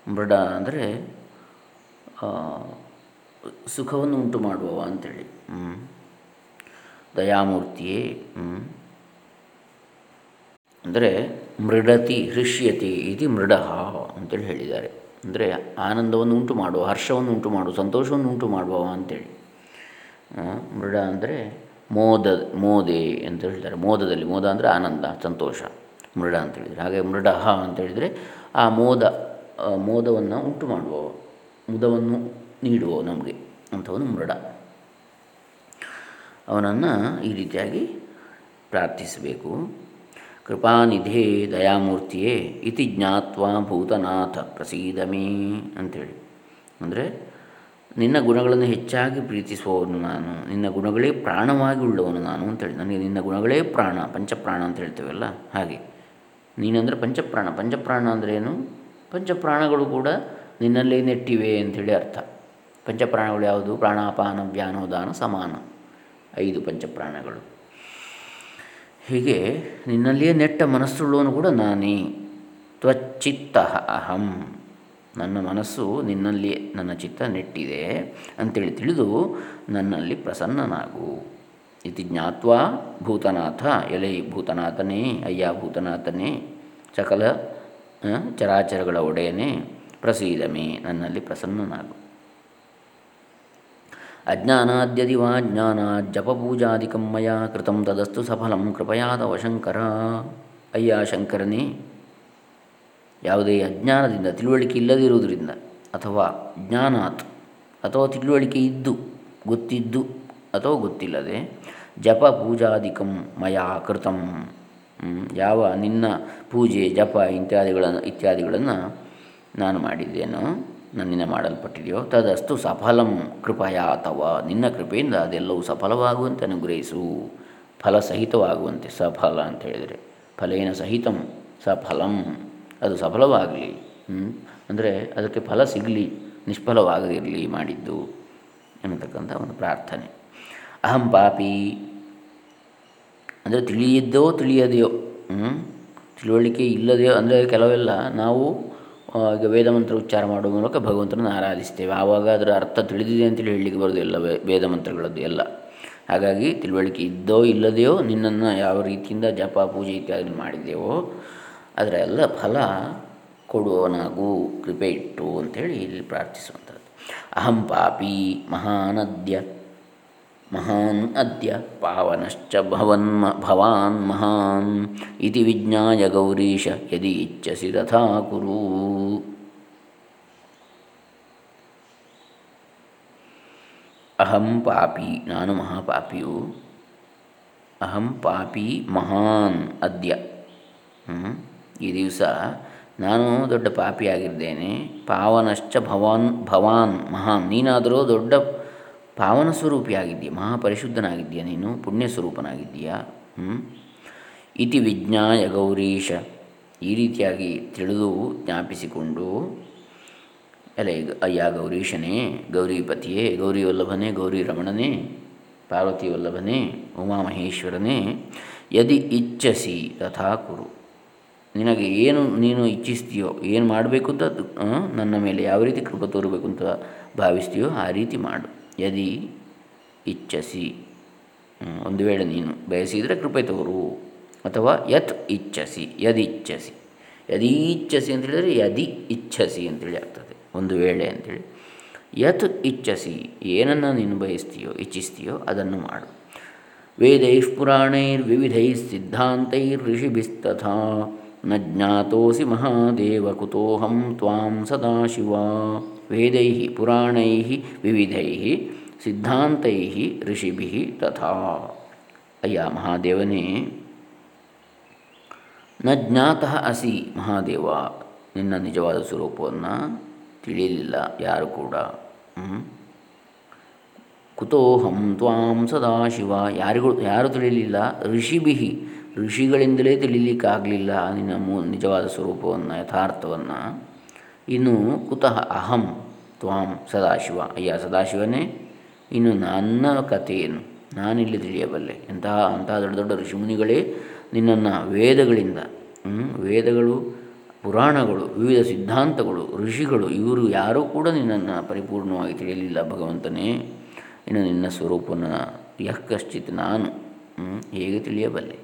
ಮೃಡ ಅಂದರೆ ಸುಖವನ್ನು ಉಂಟು ಮಾಡುವವ ಅಂಥೇಳಿ ದಯಾಮೂರ್ತಿಯೇ. ಅಂದರೆ ಮೃಡತಿ ಹೃಷ್ಯತಿ ಇದು ಮೃಡ ಅಂತೇಳಿ ಹೇಳಿದ್ದಾರೆ. ಅಂದರೆ ಆನಂದವನ್ನು ಉಂಟು ಮಾಡುವ, ಹರ್ಷವನ್ನು ಉಂಟು ಮಾಡುವ, ಸಂತೋಷವನ್ನು ಉಂಟು ಮಾಡುವವ ಅಂತೇಳಿ. ಮೃಡ ಅಂದರೆ ಮೋದ, ಮೋದೆ ಅಂತ ಹೇಳ್ತಾರೆ. ಮೋದದಲ್ಲಿ ಮೋದ ಅಂದರೆ ಆನಂದ, ಸಂತೋಷ, ಮೃಡ ಅಂತ ಹೇಳಿದರೆ. ಹಾಗೆ ಮೃಡ ಅಂತ ಹೇಳಿದರೆ ಆ ಮೋದ ಮೋದವನ್ನು ಉಂಟು ಮಾಡುವ, ಮುದವನ್ನು ನೀಡುವ ನಮಗೆ ಅಂಥವನು ಮೃಡ. ಅವನನ್ನು ಈ ರೀತಿಯಾಗಿ ಪ್ರಾರ್ಥಿಸಬೇಕು. ಕೃಪಾನಿಧೇ ದಯಾಮೂರ್ತಿಯೇ ಇತಿ ಜ್ಞಾತ್ವಾ ಭೂತನಾಥ ಪ್ರಸೀದಮೇ ಅಂಥೇಳಿ ಅಂದರೆ ನಿನ್ನ ಗುಣಗಳನ್ನು ಹೆಚ್ಚಾಗಿ ಪ್ರೀತಿಸುವವನು ನಾನು, ನಿನ್ನ ಗುಣಗಳೇ ಪ್ರಾಣವಾಗಿ ಉಳ್ಳವನು ನಾನು ಅಂತೇಳಿ. ನನಗೆ ನಿನ್ನ ಗುಣಗಳೇ ಪ್ರಾಣ, ಪಂಚಪ್ರಾಣ ಅಂತ ಹೇಳ್ತೇವಲ್ಲ ಹಾಗೆ. ನೀನಂದರೆ ಪಂಚಪ್ರಾಣ ಪಂಚಪ್ರಾಣ ಅಂದರೆ ಏನು? ಪಂಚಪ್ರಾಣಗಳು ಕೂಡ ನಿನ್ನಲ್ಲೇ ನೆಟ್ಟಿವೆ ಅಂಥೇಳಿ ಅರ್ಥ. ಪಂಚಪ್ರಾಣಗಳು ಯಾವುದು? ಪ್ರಾಣಾಪಾನ ವ್ಯಾನೋದಾನ ಸಮಾನ. ಐದು ಪಂಚಪ್ರಾಣಗಳು. ಹೀಗೆ ನಿನ್ನಲ್ಲಿಯೇ ನೆಟ್ಟ ಮನಸ್ಸುಳ್ಳವನು ಕೂಡ ನಾನೇ. ತ್ವಚಿತ್ತ ಅಹಂ. ನನ್ನ ಮನಸ್ಸು ನಿನ್ನಲ್ಲಿಯೇ, ನನ್ನ ಚಿತ್ತ ನೆಟ್ಟಿದೆ ಅಂತೇಳಿ ತಿಳಿದು ನನ್ನಲ್ಲಿ ಪ್ರಸನ್ನನಾಗು. ಇತಿ ಜ್ಞಾತ್ವ ಭೂತನಾಥ, ಎಲೆ ಭೂತನಾಥನೇ, ಅಯ್ಯ ಭೂತನಾಥನೇ, ಸಕಲ ಚರಾಚರಗಳ ಒಡೆಯನೇ, ಪ್ರಸೀದಮೇ, ನನ್ನಲ್ಲಿ ಪ್ರಸನ್ನನಾಗು. ಅಜ್ಞಾನಾದ್ಯದಿ ಜ್ಞಾನ ಜಪಪೂಜಾದಿಕಂ ಮಯ ಕೃತಂ ತದಸ್ತು ಸಫಲಂ, ಕೃಪಯಾದವ ಶಂಕರ. ಅಯ್ಯ ಶಂಕರನೇ, ಯಾವುದೇ ಅಜ್ಞಾನದಿಂದ ತಿಳುವಳಿಕೆ ಇಲ್ಲದಿರುವುದರಿಂದ ಅಥವಾ ಜ್ಞಾನಾತ್ ಅಥವಾ ತಿಳುವಳಿಕೆ ಇದ್ದು, ಗೊತ್ತಿದ್ದು ಅಥವಾ ಗೊತ್ತಿಲ್ಲದೆ ಜಪ ಪೂಜಾದಿಕಂ ಮಯ ಕೃತಂ. ಯಾವ ನಿನ್ನ ಪೂಜೆ, ಜಪ ಇತ್ಯಾದಿಗಳನ್ನು ಇತ್ಯಾದಿಗಳನ್ನು ನಾನು ಮಾಡಿದ್ದೇನೋ? ನನ್ನಿಂದ ಮಾಡಲ್ಪಟ್ಟಿದೆಯೋ, ತದಸ್ತು ಸಫಲಂ ಕೃಪಯ ಅಥವಾ ನಿನ್ನ ಕೃಪೆಯಿಂದ ಅದೆಲ್ಲವೂ ಸಫಲವಾಗುವಂತೆ ಅನುಗ್ರಹಿಸು. ಫಲಸಹಿತವಾಗುವಂತೆ ಸಫಲ ಅಂತ ಹೇಳಿದರೆ, ಫಲೇನ ಸಹಿತಂ ಸಫಲಂ. ಅದು ಸಫಲವಾಗಲಿ ಅಂದರೆ ಅದಕ್ಕೆ ಫಲ ಸಿಗಲಿ, ನಿಷ್ಫಲವಾಗದಿರಲಿ ಮಾಡಿದ್ದು ಎನ್ನತಕ್ಕಂಥ ಒಂದು ಪ್ರಾರ್ಥನೆ. ಅಹಂ ಪಾಪಿ. ಅಂದರೆ ತಿಳಿಯಿದ್ದೋ ತಿಳಿಯದೆಯೋ ತಿಳುವಳಿಕೆ ಇಲ್ಲದೆಯೋ, ಅಂದರೆ ಕೆಲವೆಲ್ಲ ನಾವು ಈಗ ವೇದಮಂತ್ರ ಉಚ್ಚಾರ ಮಾಡುವ ಮೂಲಕ ಭಗವಂತನನ್ನು ಆರಾಧಿಸ್ತೇವೆ ಆವಾಗ ಅದರ ಅರ್ಥ ತಿಳಿದಿದೆ ಅಂತೇಳಿ ಹೇಳಲಿಕ್ಕೆ ಬರೋದಿಲ್ಲ ವೇದ ಮಂತ್ರಗಳದ್ದು ಎಲ್ಲ. ಹಾಗಾಗಿ ತಿಳುವಳಿಕೆ ಇದ್ದೋ ಇಲ್ಲದೆಯೋ ನಿನ್ನನ್ನು ಯಾವ ರೀತಿಯಿಂದ ಜಪ, ಪೂಜೆ ಇತ್ಯಾದಿ ಮಾಡಿದ್ದೇವೋ ಅದರ ಎಲ್ಲ ಫಲ ಕೊಡುವವನಾಗೂ, ಕೃಪೆ ಇಟ್ಟು ಅಂತೇಳಿ ಇಲ್ಲಿ ಪ್ರಾರ್ಥಿಸುವಂಥದ್ದು. ಅಹಂ ಪಾಪಿ ಮಹಾನದ್ಯ. ಮಹಾನ್ ಅದ್ಯ ಪಾವನಶ್ಚ ಭವನ್ ಭವಾನ್ ಮಹಾನ್ ಇತಿ ವಿಜ್ಞಾಯ ಗೌರೀಶ ಯದಿ ಇಚ್ಛಸಿ ತಥಾ ಕುರು ಅಹಂ ಪಾಪಿ ನಾನು ಮಹಾಪಾಪಿಯು ಅಹಂ ಪಾಪಿ ಮಹಾನ್ ಅದ್ಯ ಈ ದಿವಸ ನಾನು ದೊಡ್ಡ ಪಾಪಿಯಾಗಿದ್ದೇನೆ, ಪಾವನಶ್ಚ ಭವಾನ್ ಭವಾನ್, ಮಹಾನ್, ನೀನಾದರೂ ದೊಡ್ಡ ಪಾವನ ಸ್ವರೂಪಿಯಾಗಿದ್ದೀಯ ಮಹಾಪರಿಶುದ್ಧನಾಗಿದ್ದೀಯ ನೀನು ಪುಣ್ಯ ಸ್ವರೂಪನಾಗಿದ್ದೀಯಾ ಇತಿ ವಿಜ್ಞಾಯ ಗೌರೀಶ, ಈ ರೀತಿಯಾಗಿ ತಿಳಿದು ಜ್ಞಾಪಿಸಿಕೊಂಡು ಅಲೆ ಅಯ್ಯ ಗೌರೀಶನೇ, ಗೌರಿಪತಿಯೇ ಗೌರಿ ವಲ್ಲಭನೇ ಗೌರಿ ರಮಣನೇ ಪಾರ್ವತಿ ವಲ್ಲಭನೇ ಉಮಾಮಹೇಶ್ವರನೇ, ಯದಿ ಇಚ್ಛಸಿ ತಥಾ ಕುರು ನಿನಗೆ ಏನು ನೀನು ಇಚ್ಛಿಸ್ತೀಯೋ, ಏನು ಮಾಡಬೇಕು ಅಂತ ನನ್ನ ಮೇಲೆ ಯಾವ ರೀತಿ ಕೃಪ ತೋರಬೇಕು ಅಂತ ಭಾವಿಸ್ತೀಯೋ, ಆ ರೀತಿ ಮಾಡು. ಯದಿ ಇಚ್ಛಸಿ. ಒಂದು ವೇಳೆ ನೀನು ಬಯಸಿದರೆ ಕೃಪೆ ತೋರು. ಅಥವಾ ಯತ್ ಇಚ್ಛಸಿ ಯದಿಚ್ಛಸಿ ಯದೀಚ್ಛಸಿ ಅಂತ ಹೇಳಿದರೆ ಯದಿ ಇಚ್ಛಸಿ ಅಂತೇಳಿ ಆಗ್ತದೆ. ಒಂದು ವೇಳೆ ಅಂಥೇಳಿ ಯತ್ ಇಚ್ಛಸಿ, ಏನನ್ನು ನೀನು ಬಯಸ್ತೀಯೋ, ಇಚ್ಛಿಸ್ತೀಯೋ ಅದನ್ನು ಮಾಡು. ವೇದೈ ಸಿದ್ಧಾಂತೈರ್ ಋಷಿಭಿಸ್ತಥಾ. ನ ಜ್ಞಾತೋಸಿ ಮಹಾದೇವ ಕುತೋಹಂ ತ್ವಾಂ ಸದಾಶಿವ. ವೇದೈ ಪುರಾಣೈ ವಿವಿಧೈ ಸಿದ್ಧಾಂತೈ ಋಷಿಭಿ ತಥಾ. ಅಯ್ಯ ಮಹಾದೇವನೇ, ನ ಜ್ಞಾತಃ ಅಸಿ ಮಹಾದೇವ, ನಿನ್ನ ನಿಜವಾದ ಸ್ವರೂಪವನ್ನು ತಿಳಿಯಲಿಲ್ಲ ಯಾರು ಕೂಡ. ಕುತೋಹಂ ತ್ವಾಂ ಸದಾಶಿವ, ಯಾರಿಗೂ, ಯಾರು ತಿಳಿಯಲಿಲ್ಲ? ಋಷಿಭಿ, ಋಷಿಗಳಿಂದಲೇ ತಿಳಿಲಿಕ್ಕಾಗಲಿಲ್ಲ ನಿನ್ನ ಮೂ, ನಿಜವಾದ ಸ್ವರೂಪವನ್ನು, ಯಥಾರ್ಥವನ್ನು. ಇನ್ನು ಕುತಃ ಅಹಂ ತ್ವಾಂ ಸದಾಶಿವ. ಅಯ್ಯ, ಸದಾಶಿವನೇ, ಇನ್ನು ನನ್ನ ಕಥೆಯೇನು ನಾನಿಲ್ಲಿ ತಿಳಿಯಬಲ್ಲೆ. ಎಂತಹ, ಅಂತಹ ದೊಡ್ಡ ದೊಡ್ಡ ಋಷಿಮುನಿಗಳೇ, ನಿನ್ನನ್ನು ವೇದಗಳಿಂದ ವೇದಗಳು, ಪುರಾಣಗಳು, ವಿವಿಧ ಸಿದ್ಧಾಂತಗಳು, ಋಷಿಗಳು, ಇವರು ಯಾರೂ ಕೂಡ ನಿನ್ನನ್ನು ಪರಿಪೂರ್ಣವಾಗಿ ತಿಳಿಯಲಿಲ್ಲ ಭಗವಂತನೇ. ಇನ್ನು ನಿನ್ನ ಸ್ವರೂಪವನ್ನು ಯಃ ಕಶ್ಚಿತ್ ನಾನು ಹೇಗೆ ತಿಳಿಯಬಲ್ಲೆ?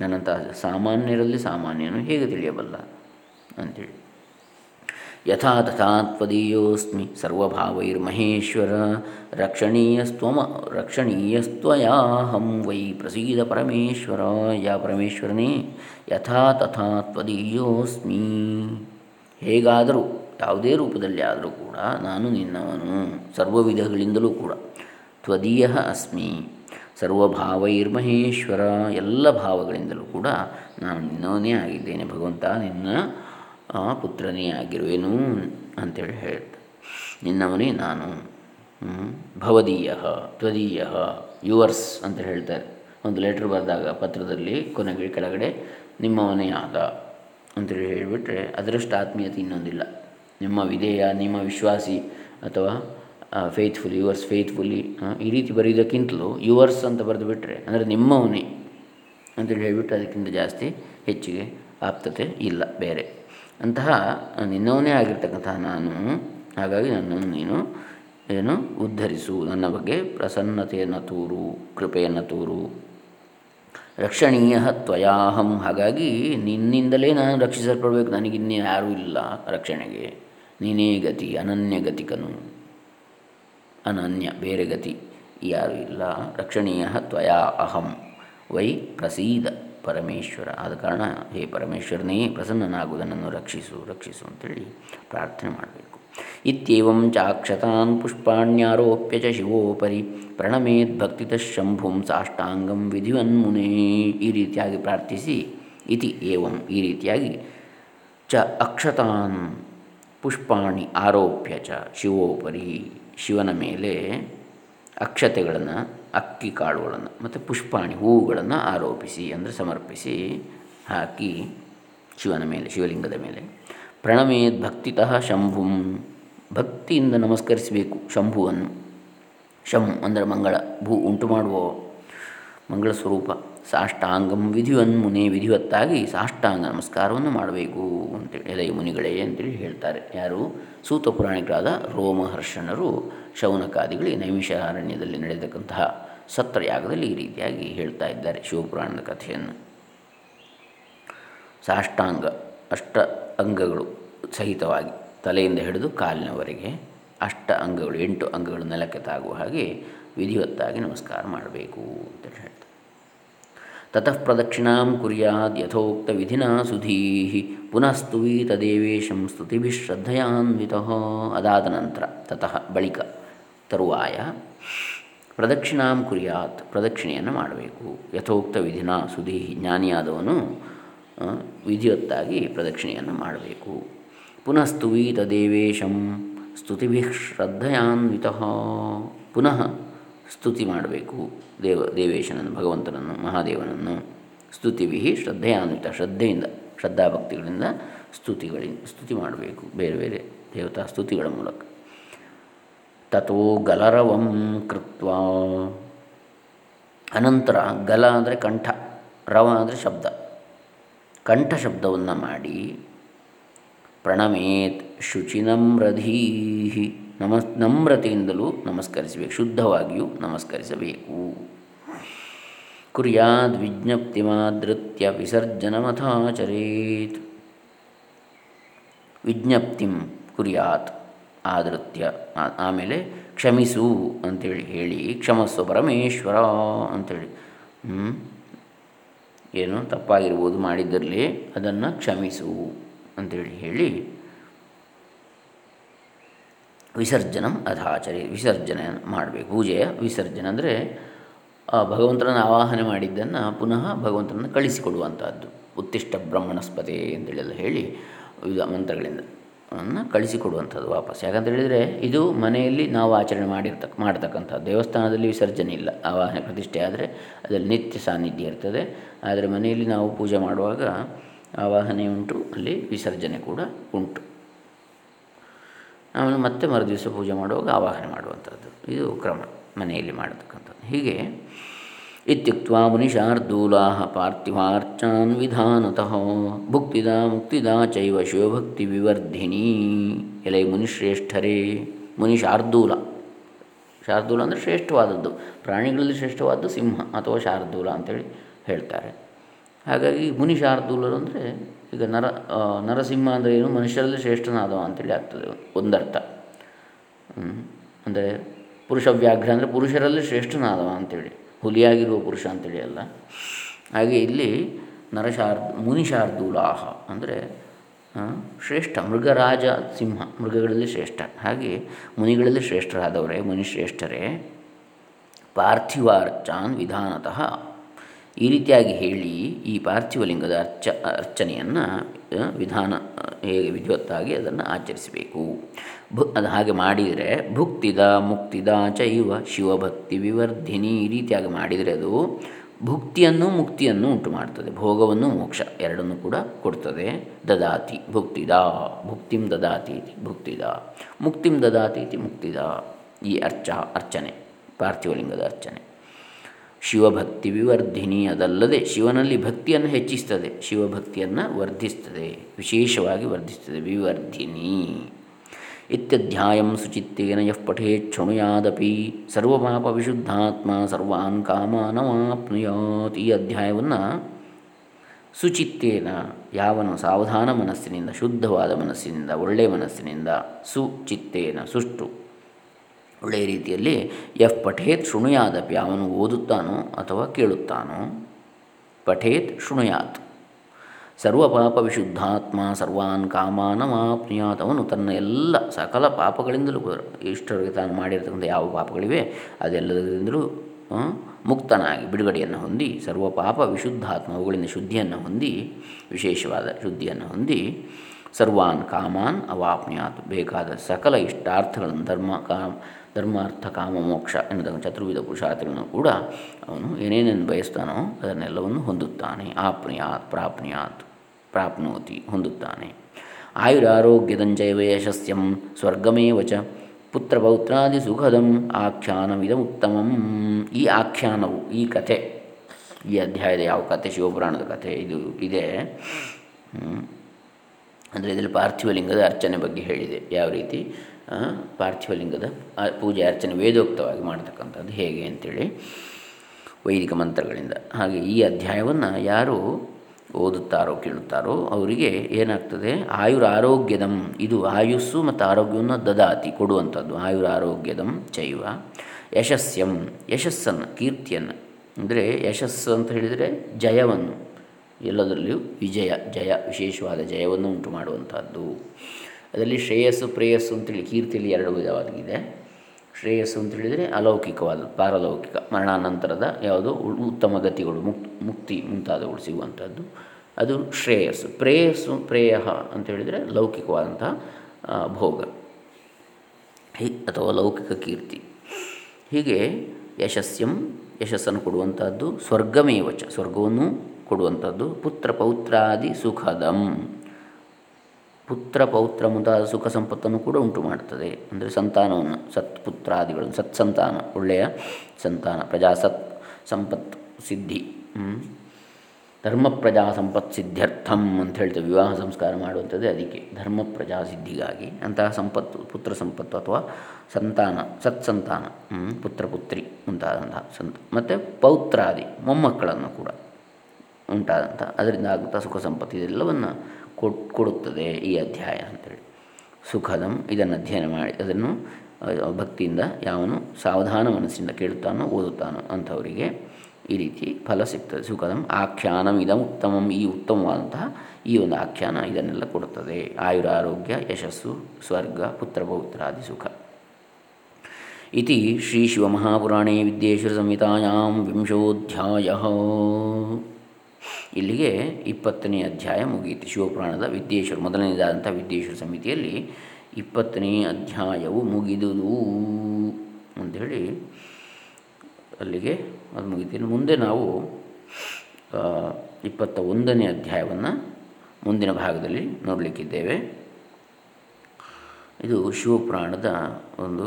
ನನ್ನಂತಹ ಸಾಮಾನ್ಯರಲ್ಲಿ ಸಾಮಾನ್ಯನು ಹೇಗೆ ತಿಳಿಯಬಲ್ಲ? ಅಂಥೇಳಿ ಯಥಾ ತಥಾ ತ್ವದೀಯೋಸ್ಮಿ ಸರ್ವಭಾವೈರ್ಮಹೇಶ್ವರ. ರಕ್ಷಣೀಯಸ್ತ್ವಮ, ರಕ್ಷಣೀಯಸ್ತ್ವಯಾಹಂ ವೈ ಪ್ರಸೀದ ಪರಮೇಶ್ವರ ಯಾ ಪರಮೇಶ್ವರನೇ ಯಥಾ ಹೇಗಾದರೂ, ಯಾವುದೇ ರೂಪದಲ್ಲಿ ಆದರೂ ಕೂಡ ನಾನು ನಿನ್ನವನು, ಸರ್ವವಿಧಗಳಿಂದಲೂ ಕೂಡ. ತ್ವದೀಯ ಅಸ್ಮಿ ಸರ್ವಭಾವೈರ್ಮಹೇಶ್ವರ ಎಲ್ಲ ಭಾವಗಳಿಂದಲೂ ಕೂಡ ನಾನು ನಿನ್ನವನೇ ಆಗಿದ್ದೇನೆ ಭಗವಂತ ನಿನ್ನ ಪುತ್ರನೇ ಆಗಿರುವೆನು ಅಂತೇಳಿ ಹೇಳ್ತ ನಿನ್ನವನೇ ನಾನು. ಭವದೀಯ, ತ್ವದೀಯ, ಯುವರ್ಸ್ ಅಂತ ಹೇಳ್ತಾರೆ. ಒಂದು ಲೆಟ್ರ್ ಬರೆದಾಗ ಪತ್ರದಲ್ಲಿ ಕೊನೆಗೆ ಕೆಳಗಡೆ ನಿಮ್ಮವನೇ ಆದ ಅಂತೇಳಿ ಹೇಳಿಬಿಟ್ರೆ ಅದರಷ್ಟು ಆತ್ಮೀಯತೆ ಇನ್ನೊಂದಿಲ್ಲ. ನಿಮ್ಮ ವಿಧೇಯ, ನಿಮ್ಮ ವಿಶ್ವಾಸಿ ಅಥವಾ ಫೇತ್ಫುಲ್ ಯುವರ್ಸ್ ಫೇತ್ಫುಲಿ ಈ ರೀತಿ ಬರೆಯೋದಕ್ಕಿಂತಲೂ ಯುವರ್ಸ್ ಅಂತ ಬರೆದು ಬಿಟ್ಟರೆ ಅಂದರೆ ನಿಮ್ಮವನೇ ಅಂತೇಳಿ ಹೇಳಿಬಿಟ್ಟು ಅದಕ್ಕಿಂತ ಜಾಸ್ತಿ ಹೆಚ್ಚಿಗೆ ಆಪ್ತತೆ ಇಲ್ಲ, ಬೇರೆ. ಅಂತಹ ನಿನ್ನವನೇ ಆಗಿರ್ತಕ್ಕಂತಹ ನಾನು, ಹಾಗಾಗಿ ನನ್ನನ್ನು ನೀನು ಏನು ಉದ್ಧರಿಸು. ನನ್ನ ಬಗ್ಗೆ ಪ್ರಸನ್ನತೆಯನ್ನು ತೋರು, ಕೃಪೆಯನ್ನು ತೋರು. ರಕ್ಷಣೀಯ ತ್ವಯಾಹಂ. ಹಾಗಾಗಿ ನಿನ್ನಿಂದಲೇ ನಾನು ರಕ್ಷಿಸಲ್ಪಡಬೇಕು. ನನಗಿನ್ನೇ ಯಾರೂ ಇಲ್ಲ ರಕ್ಷಣೆಗೆ. ನೀನೇ ಗತಿ, ಅನನ್ಯ ಗತಿಕನು ಅನನ್ಯ, ಬೇರೆ ಗತಿ ಯಾರೂ ಇಲ್ಲ. ರಕ್ಷಣೀಯ ತ್ವಯಾ ಅಹಂ ವೈ ಪ್ರಸೀದ. ಪರಮೇಶ್ವರ. ಆದ ಕಾರಣ ಹೇ ಪರಮೇಶ್ವರನೇ ಪ್ರಸನ್ನನಾಗುವುದನ್ನು ರಕ್ಷಿಸು ರಕ್ಷಿಸು ಅಂತೇಳಿ ಪ್ರಾರ್ಥನೆ ಮಾಡಬೇಕು. ಇತ್ಯಂ ಚಾಕ್ಷತಾನ್ ಪುಷ್ಪಾಣ್ಯಾರೋಪ್ಯ ಚ ಶಿವೋಪರಿ ಪ್ರಣಮೇದ್ ಭಕ್ತಿತ ಶಂಭುಂ ಸಾಷ್ಟಾಂಗಂ ವಿಧಿವನ್ಮುನೇ ಈ ರೀತಿಯಾಗಿ ಪ್ರಾರ್ಥಿಸಿ. ಇತಿ ಏವಂ ಈ ರೀತಿಯಾಗಿ ಚ ಅಕ್ಷತಾನ್ ಪುಷ್ಪಾಣಿ ಆರೋಪ್ಯ ಚ ಶಿವೋಪರಿ ಶಿವನ ಮೇಲೆ ಅಕ್ಷತೆಗಳನ್ನು, ಅಕ್ಕಿ ಕಾಳುಗಳನ್ನು ಮತ್ತು ಪುಷ್ಪಾಣಿ ಹೂವುಗಳನ್ನು ಆರೋಪಿಸಿ ಅಂದರೆ ಸಮರ್ಪಿಸಿ ಹಾಕಿ ಶಿವನ ಮೇಲೆ, ಶಿವಲಿಂಗದ ಮೇಲೆ. ಪ್ರಣಮೇದ್ ಭಕ್ತಿತಃ ಶಂಭುಂ. ಭಕ್ತಿಯಿಂದ ನಮಸ್ಕರಿಸಬೇಕು ಶಂಭುವನ್ನು. ಶಂ ಅಂದರೆ ಮಂಗಳ, ಭೂ ಉಂಟು ಮಾಡುವ ಮಂಗಳ ಸ್ವರೂಪ. ಸಾಷ್ಟಾಂಗಂ ಮುನಿ ವಿಧಿವತ್ತಾಗಿ ಸಾಷ್ಟಾಂಗ ನಮಸ್ಕಾರವನ್ನು ಮಾಡಬೇಕು ಅಂತೇಳಿ ಎಲೆ ಮುನಿಗಳೇ ಅಂತೇಳಿ ಹೇಳ್ತಾರೆ. ಯಾರು? ಸೂತ ಪುರಾಣಿಕರಾದ ರೋಮಹರ್ಷಣರು ನೈಮಿಷ ಅರಣ್ಯದಲ್ಲಿ ನಡೆಯತಕ್ಕಂತಹ ಸತ್ರಯಾಗದಲ್ಲಿ ಈ ರೀತಿಯಾಗಿ ಹೇಳ್ತಾ ಇದ್ದಾರೆ ಶಿವಪುರಾಣದ ಕಥೆಯನ್ನು. ಸಾಷ್ಟಾಂಗ ಅಷ್ಟ ಅಂಗಗಳು ಸಹಿತವಾಗಿ ತಲೆಯಿಂದ ಹಿಡಿದು ಕಾಲಿನವರೆಗೆ ಅಷ್ಟ ಅಂಗಗಳು ಎಂಟು ಅಂಗಗಳು ನೆಲಕ್ಕೆ ತಾಗುವ ಹಾಗೆ ವಿಧಿವತ್ತಾಗಿ ನಮಸ್ಕಾರ ಮಾಡಬೇಕು ಅಂತ ಹೇಳ್ತಾರೆ. ತತಃ ಪ್ರದಕ್ಷಿಣಾಂ ಕುರ್ಯಾದ್ ಯಥೋಕ್ತ ವಿಧಿನ ಸುಧೀಹಿ ಪುನಃ ಸ್ತುವೀತ ದೇವೇಶಂ ಸ್ತುತಿಭಿ ಶ್ರದ್ಧೆಯಾನ್ವಿತ ಅದಾದ ನಂತರ ತತಃ ಬಳಿಕ ತರುವಾಯ ಪ್ರದಕ್ಷಿಣಾಂ ಕುರ್ಯಾತ್ ಪ್ರದಕ್ಷಿಣೆಯನ್ನು ಮಾಡಬೇಕು। ಯಥೋಕ್ತ ವಿಧಿನ ಸುಧೀಹಿ ಜ್ಞಾನಿಯಾದವನು ವಿಧಿವತ್ತಾಗಿ ಪ್ರದಕ್ಷಿಣೆಯನ್ನು ಮಾಡಬೇಕು। ಪುನಃ ಸ್ತುವೀತ ದೇವೇಶಂ ಸ್ತುತಿಭಿ ಶ್ರದ್ಧೆಯಾನ್ವಿತ। ಪುನಃ ಸ್ತುತಿ ಮಾಡಬೇಕು. ದೇವ, ದೇವೇಶನನ್ನು, ಭಗವಂತನನ್ನು, ಮಹಾದೇವನನ್ನು ಸ್ತುತಿವಿಹಿ ಶ್ರದ್ಧೆಯಾನ್ವಿತ, ಶ್ರದ್ಧೆಯಿಂದ, ಶ್ರದ್ಧಾಭಕ್ತಿಗಳಿಂದ ಸ್ತುತಿಗಳಿಂದ ಸ್ತುತಿ ಮಾಡಬೇಕು. ಬೇರೆ ಬೇರೆ ದೇವತಾ ಸ್ತುತಿಗಳ ಮೂಲಕ. ತಥೋ ಗಲರವಂ ಕೃತ್ವ. ಅನಂತರ ಗಲ ಅಂದರೆ ಕಂಠ, ರವ ಅಂದರೆ ಶಬ್ದ. ಕಂಠ ಶಬ್ದವನ್ನು ಮಾಡಿ ಪ್ರಣಮೇತ್ ಶುಚಿನಮ್ರಧೀಹಿ. ನಮ, ನಮ್ರತೆಯಿಂದಲೂ ನಮಸ್ಕರಿಸಬೇಕು, ಶುದ್ಧವಾಗಿಯೂ ನಮಸ್ಕರಿಸಬೇಕು. ಕುರ್ಯಾದ್ ವಿಜ್ಞಪ್ತಿಮಾದೃತ್ಯ ವಿಸರ್ಜನಮಥಾಚರೇತ್. ವಿಜ್ಞಪ್ತಿಂ ಕುರ್ಯಾತ್ ಆದೃತ್ಯ ಆಮೇಲೆ ಕ್ಷಮಿಸು ಅಂತೇಳಿ ಹೇಳಿ ಕ್ಷಮಸ್ವ ಪರಮೇಶ್ವರ ಅಂಥೇಳಿ ಏನು ತಪ್ಪಾಗಿರ್ಬೋದು ಮಾಡಿದ್ದರಲ್ಲಿ ಅದನ್ನು ಕ್ಷಮಿಸು ಅಂತೇಳಿ ಹೇಳಿ ವಿಸರ್ಜನಂ ಅಧಾಚರಿ, ವಿಸರ್ಜನೆ ಮಾಡಬೇಕು. ಪೂಜೆಯ ವಿಸರ್ಜನೆ ಅಂದರೆ ಭಗವಂತನನ್ನು ಆವಾಹನೆ ಮಾಡಿದ್ದನ್ನು ಪುನಃ ಭಗವಂತನನ್ನು ಕಳಿಸಿಕೊಡುವಂಥದ್ದು ಉತ್ತಿಷ್ಟ ಬ್ರಹ್ಮಣಸ್ಪತಿ ಅಂತೇಳೆಲ್ಲ ಹೇಳಿ ವಿವಿಧ ಮಂತ್ರಗಳಿಂದ ಅನ್ನು ಕಳಿಸಿಕೊಡುವಂಥದ್ದು ವಾಪಸ್. ಯಾಕಂತ ಹೇಳಿದರೆ, ಇದು ಮನೆಯಲ್ಲಿ ನಾವು ಆಚರಣೆ ಮಾಡಿರ್ತಕ್ಕ ಮಾಡ್ತಕ್ಕಂಥದ್ದು. ದೇವಸ್ಥಾನದಲ್ಲಿ ವಿಸರ್ಜನೆ ಇಲ್ಲ. ಆವಾಹನೆ ಪ್ರತಿಷ್ಠೆ ಆದರೆ ಅದರಲ್ಲಿ ನಿತ್ಯ ಸಾನ್ನಿಧ್ಯ ಇರ್ತದೆ. ಆದರೆ ಮನೆಯಲ್ಲಿ ನಾವು ಪೂಜೆ ಮಾಡುವಾಗ ಆವಾಹನೆ ಉಂಟು, ಅಲ್ಲಿ ವಿಸರ್ಜನೆ ಕೂಡ ಉಂಟು. ಆಮೇಲೆ ಮತ್ತೆ ಮರುದಿವಸ ಪೂಜೆ ಮಾಡುವಾಗ ಆವಾಹನೆ ಮಾಡುವಂಥದ್ದು. ಇದು ಕ್ರಮ ಮನೆಯಲ್ಲಿ ಮಾಡತಕ್ಕಂಥದ್ದು. ಹೀಗೆ ಇತ್ಯುಕ್ತ ಮುನಿಶಾರ್ದೂಲಾ ಪಾರ್ಥಿವಾರ್ಚಾನ್ ವಿಧಾನತಃ ಭುಕ್ತಿದ ಮುಕ್ತಿದ ಚೈವ ಶಿವಭಕ್ತಿ ವಿವರ್ಧಿನಿ. ಎಲೈ ಮುನಿಶ್ರೇಷ್ಠರೇ. ಮುನಿ ಶಾರ್ದೂಲ ಶಾರ್ದೂಲ ಅಂದರೆ ಶ್ರೇಷ್ಠವಾದದ್ದು. ಪ್ರಾಣಿಗಳಲ್ಲಿ ಶ್ರೇಷ್ಠವಾದದ್ದು ಸಿಂಹ ಅಥವಾ ಶಾರ್ದೂಲ ಅಂತೇಳಿ ಹೇಳ್ತಾರೆ. ಹಾಗಾಗಿ ಮುನಿ ಶಾರ್ದೂಲರು ಅಂದರೆ ಈಗ ನರ ನರಸಿಂಹ ಅಂದರೆ ಏನು? ಮನುಷ್ಯರಲ್ಲಿ ಶ್ರೇಷ್ಠನಾದವ ಅಂತೇಳಿ ಆಗ್ತದೆ. ಒಂದರ್ಥ. ಅಂದರೆ ಪುರುಷ ವ್ಯಾಘ್ರ ಅಂದರೆ ಪುರುಷರಲ್ಲಿ ಶ್ರೇಷ್ಠನಾದವ ಅಂತೇಳಿ. ಹುಲಿಯಾಗಿರುವ ಪುರುಷ ಅಂತೇಳಿ ಅಲ್ಲ. ಹಾಗೆ ಇಲ್ಲಿ ನರಶಾರ್ ಮುನಿಶಾರ್ದೂಲಾಹ ಅಂದರೆ ಶ್ರೇಷ್ಠ, ಮೃಗರಾಜ ಸಿಂಹ, ಮೃಗಗಳಲ್ಲಿ ಶ್ರೇಷ್ಠ. ಹಾಗೆ ಮುನಿಗಳಲ್ಲಿ ಶ್ರೇಷ್ಠರಾದವರೇ, ಮುನಿಶ್ರೇಷ್ಠರೇ. ಪಾರ್ಥಿವಾರ್ಚಾನ್ ವಿಧಾನತಃ ಈ ರೀತಿಯಾಗಿ ಹೇಳಿ ಈ ಪಾರ್ಥಿವಲಿಂಗದ ಅರ್ಚ, ಅರ್ಚನೆಯನ್ನು ವಿಧಾನ ಹೇಗೆ ವಿಧಿವತ್ತಾಗಿ ಅದನ್ನು ಆಚರಿಸಬೇಕು. ಭು, ಅದು ಹಾಗೆ ಮಾಡಿದರೆ ಭುಕ್ತಿದ, ಮುಕ್ತಿದ ಚೈವ ಶಿವಭಕ್ತಿ ವಿವರ್ಧಿನಿ ಈ ರೀತಿಯಾಗಿ ಮಾಡಿದರೆ ಅದು ಭುಕ್ತಿಯನ್ನು ಮುಕ್ತಿಯನ್ನು ಉಂಟು ಮಾಡ್ತದೆ. ಭೋಗವನ್ನು ಮೋಕ್ಷ ಎರಡನ್ನು ಕೂಡ ಕೊಡ್ತದೆ. ದದಾತಿ, ಭುಕ್ತಿದ, ಭುಕ್ತಿಂ ದದಾತಿ ಇತಿ ಭುಕ್ತಿದ, ಮುಕ್ತಿಂ ದದಾತಿ ಇತಿ ಮುಕ್ತಿದ ಈ ಅರ್ಚ, ಅರ್ಚನೆ, ಪಾರ್ಥಿವಲಿಂಗದ ಅರ್ಚನೆ. ಶಿವಭಕ್ತಿ ವಿವರ್ಧಿನಿ ಅದಲ್ಲದೆ ಶಿವನಲ್ಲಿ ಭಕ್ತಿಯನ್ನು ಹೆಚ್ಚಿಸ್ತದೆ. ಶಿವಭಕ್ತಿಯನ್ನು ವರ್ಧಿಸ್ತದೆ. ವಿಶೇಷವಾಗಿ ವರ್ಧಿಸ್ತದೆ. ವಿವರ್ಧಿನಿ ಇತ್ಯಧ್ಯಾಯಂ ಸುಚಿತ್ತೇನ ಯಃ ಪಠೇತ್ ಶೃಣುಯಾದಪಿ ಸರ್ವಪಾಪ ವಿಶುದ್ಧಾತ್ಮ ಸರ್ವಾನ್ ಕಾಮಾನವಾಪ್ನುಯಾತ್ ಈ ಅಧ್ಯಾಯವನ್ನು ಸುಚಿತ್ತೇನ ಯಾವನು ಸಾವಧಾನ ಮನಸ್ಸಿನಿಂದ, ಶುದ್ಧವಾದ ಮನಸ್ಸಿನಿಂದ ಒಳ್ಳೆಯ ಮನಸ್ಸಿನಿಂದ ಸುಚಿತ್ತೇನ, ಸುಷ್ಟು ಒಳ್ಳೆಯ ರೀತಿಯಲ್ಲಿ ಎಫ್ ಪಠೇತ್ ಶೃಣುಯಾದಪಿ ಅವನು ಓದುತ್ತಾನೋ ಅಥವಾ ಕೇಳುತ್ತಾನೋ? ಪಠೇತ್ ಶೃಣುಯಾತ್ ಸರ್ವಪಾಪ ವಿಶುದ್ಧಾತ್ಮ, ಸರ್ವಾನ್ ಕಾಮಾನಮಾಪ್ನಿಯಾತ್ ಅವನು ತನ್ನ ಎಲ್ಲ ಸಕಲ ಪಾಪಗಳಿಂದಲೂ ಇಷ್ಟರಿಗೆ ತಾನು ಮಾಡಿರ್ತಕ್ಕಂಥ ಯಾವ ಪಾಪಗಳಿವೆ, ಅದೆಲ್ಲದರಿಂದಲೂ ಮುಕ್ತನಾಗಿ, ಬಿಡುಗಡೆಯನ್ನು ಹೊಂದಿ, ಸರ್ವ ಪಾಪ ವಿಶುದ್ಧಾತ್ಮ, ಅವುಗಳಿಂದ ಶುದ್ಧಿಯನ್ನು ಹೊಂದಿ, ವಿಶೇಷವಾದ ಶುದ್ಧಿಯನ್ನು ಹೊಂದಿ, ಸರ್ವಾನ್ ಕಾಮಾನ್ ಅವಾಪ್ನಿಯಾತ್ ಬೇಕಾದ ಸಕಲ ಇಷ್ಟಾರ್ಥಗಳನ್ನು, ಧರ್ಮ, ಕಾಮ ಧರ್ಮಾರ್ಥ, ಕಾಮ, ಮೋಕ್ಷ ಎನ್ನುವ ಚತುರ್ವಿಧ ಪುರುಷಾರ್ಥಗಳನ್ನು ಕೂಡ ಅವನು ಏನೇನೇನು ಬಯಸ್ತಾನೋ ಅದನ್ನೆಲ್ಲವನ್ನು ಹೊಂದುತ್ತಾನೆ. ಆಪ್ನಿಯಾತ್, ಪ್ರಾಪ್ನಿಯಾತ್, ಪ್ರಾಪ್ನೋತಿ ಹೊಂದುತ್ತಾನೆ. ಆಯುರಾರೋಗ್ಯದಂಚೈವ ಯಶಸ್ಯಂ ಸ್ವರ್ಗಮೇವ ಚ ಪುತ್ರಪೌತ್ರಾದಿ ಸುಖದಂ ಆಖ್ಯಾನವಿದಮುತ್ತಮಂ. ಈ ಆಖ್ಯಾನವು, ಈ ಕಥೆ, ಈ ಅಧ್ಯಾಯದ ಯಾವ ಕಥೆ, ಶಿವಪುರಾಣದ ಕಥೆ, ಇದು ಇದೆ. ಅಂದರೆ ಇದರಲ್ಲಿ ಪಾರ್ಥಿವಲಿಂಗದ ಅರ್ಚನೆ ಬಗ್ಗೆ ಹೇಳಿದೆ. ಯಾವ ರೀತಿ? ಪಾರ್ಥಿವಲಿಂಗದ ಪೂಜೆ ಅರ್ಚನೆ ವೇದೋಕ್ತವಾಗಿ ಮಾಡ್ತಕ್ಕಂಥದ್ದು ಹೇಗೆ ಅಂಥೇಳಿ ವೈದಿಕ ಮಂತ್ರಗಳಿಂದ. ಹಾಗೆ ಈ ಅಧ್ಯಾಯವನ್ನು ಯಾರು ಓದುತ್ತಾರೋ ಕೇಳುತ್ತಾರೋ ಅವರಿಗೆ ಏನಾಗ್ತದೆ? ಆಯುರ ಆರೋಗ್ಯದಂ ಇದು ಆಯುಸ್ಸು ಮತ್ತು ಆರೋಗ್ಯವನ್ನು ದದಾತಿ, ಕೊಡುವಂಥದ್ದು. ಆಯುರ ಆರೋಗ್ಯದಂ ಚೈವ. ಯಶಸ್ಸಂ ಯಶಸ್ಸನ್ನು, ಕೀರ್ತಿಯನ್ನು. ಅಂದರೆ ಯಶಸ್ಸು ಅಂತ ಹೇಳಿದರೆ ಜಯವನ್ನು. ಎಲ್ಲದರಲ್ಲಿಯೂ ವಿಜಯ, ಜಯ, ವಿಶೇಷವಾದ ಜಯವನ್ನು ಉಂಟು ಮಾಡುವಂಥದ್ದು ಅದರಲ್ಲಿ ಶ್ರೇಯಸ್ಸು, ಪ್ರೇಯಸ್ಸು ಅಂತೇಳಿ ಕೀರ್ತಿಯಲ್ಲಿ ಎರಡು ವಿಧವಾಗಿದೆ ಶ್ರೇಯಸ್ಸು ಅಂತ ಹೇಳಿದರೆ ಅಲೌಕಿಕವಾದ, ಪಾರಲೌಕಿಕ, ಮರಣಾನಂತರದ ಯಾವುದೋ? ಉತ್ತಮ ಗತಿಗಳು, ಮುಕ್, ಮುಕ್ತಿ ಮುಂತಾದವುಗಳು ಸಿಗುವಂಥದ್ದು. ಅದು ಶ್ರೇಯಸ್ಸು. ಪ್ರೇಯಸ್ಸು, ಪ್ರೇಯ ಅಂತ ಹೇಳಿದರೆ ಲೌಕಿಕವಾದಂತಹ ಭೋಗ. ಅಥವಾ ಲೌಕಿಕ ಕೀರ್ತಿ. ಹೀಗೆ ಯಶಸ್ಸಂ ಯಶಸ್ಸನ್ನು ಕೊಡುವಂಥದ್ದು, ಸ್ವರ್ಗಮೇವಚ, ಸ್ವರ್ಗವನ್ನು ಕೊಡುವಂಥದ್ದು, ಪುತ್ರ ಪೌತ್ರಾದಿ ಸುಖದಂ. ಪುತ್ರ ಪೌತ್ರ ಮುಂತಾದ ಸುಖ ಸಂಪತ್ತನ್ನು ಕೂಡ ಉಂಟು ಮಾಡುತ್ತದೆ ಅಂದರೆ ಸಂತಾನವನ್ನು ಸತ್ಪುತ್ರಾದಿಗಳನ್ನು ಸತ್ಸಂತಾನ ಒಳ್ಳೆಯ ಸಂತಾನ ಪ್ರಜಾಸತ್ ಸಂಪತ್ ಸಿದ್ಧಿ ಧರ್ಮ ಪ್ರಜಾ ಸಂಪತ್ ಸಿದ್ಧ್ಯರ್ಥಂ ಅಂತ ಹೇಳ್ತೇವೆ, ವಿವಾಹ ಸಂಸ್ಕಾರ ಮಾಡುವಂಥದ್ದೇ ಅದಕ್ಕೆ, ಧರ್ಮ ಪ್ರಜಾ ಸಿದ್ಧಿಗಾಗಿ. ಅಂತಹ ಸಂಪತ್ತು, ಪುತ್ರ ಸಂಪತ್ತು ಅಥವಾ ಸಂತಾನ ಸತ್ಸಂತಾನ ಪುತ್ರ ಪುತ್ರಿ ಮುಂತಾದಂತಹ ಸಂತ, ಮತ್ತು ಪೌತ್ರಾದಿ ಮೊಮ್ಮಕ್ಕಳನ್ನು ಕೂಡ ಉಂಟಾದಂಥ, ಅದರಿಂದ ಆಗುತ್ತಾ ಸುಖ ಸಂಪತ್ತು ಇದೆಲ್ಲವನ್ನು ಕೊಡುತ್ತದೆ ಈ ಅಧ್ಯಾಯ ಅಂತೇಳಿ. ಸುಖದಂ ಇದನ್ನು ಅಧ್ಯಯನ ಮಾಡಿ, ಅದನ್ನು ಭಕ್ತಿಯಿಂದ ಯಾವನು ಸಾವಧಾನ ಮನಸ್ಸಿಂದ ಕೇಳುತ್ತಾನೋ ಓದುತ್ತಾನೋ ಅಂಥವರಿಗೆ ಈ ರೀತಿ ಫಲ ಸಿಗ್ತದೆ. ಸುಖದಂ ಆಖ್ಯಾನಂ ಇದಂ ಉತ್ತಮಂ, ಈ ಉತ್ತಮವಾದಂತಹ ಈ ಒಂದು ಆಖ್ಯಾನ ಇದನ್ನೆಲ್ಲ ಕೊಡುತ್ತದೆ. ಆಯುರ ಆರೋಗ್ಯ ಯಶಸ್ಸು, ಸ್ವರ್ಗ, ಪುತ್ರ ಪುತ್ರಪೌತ್ರಾದಿ ಸುಖ. ಇತಿ ಶ್ರೀ ಶಿವಮಹಾಪುರಾಣೇ ವಿದ್ಯೇಶ್ವರ ಸಂಹಿತಾಯಾಂ ವಿಂಶೋಧ್ಯಾಯ. ಇಲ್ಲಿಗೆ ಇಪ್ಪತ್ತನೇ ಅಧ್ಯಾಯ ಮುಗಿಯಿತು. ಶಿವಪುರಾಣದ ವಿದ್ಯೇಶ್ವರ, ಮೊದಲನೇದಾದಂಥ ವಿದ್ಯೇಶ್ವರ ಸಮಿತಿಯಲ್ಲಿ ಇಪ್ಪತ್ತನೇ ಅಧ್ಯಾಯವು ಮುಗಿದುದು ಅಂಥೇಳಿ ಅಲ್ಲಿಗೆ ಅದು ಮುಗಿತೀನಿ ಮುಂದೆ ನಾವು ಇಪ್ಪತ್ತ ಒಂದನೇ ಅಧ್ಯಾಯವನ್ನು ಮುಂದಿನ ಭಾಗದಲ್ಲಿ ನೋಡಲಿಕ್ಕಿದ್ದೇವೆ. ಇದು ಶಿವಪುರಾಣದ ಒಂದು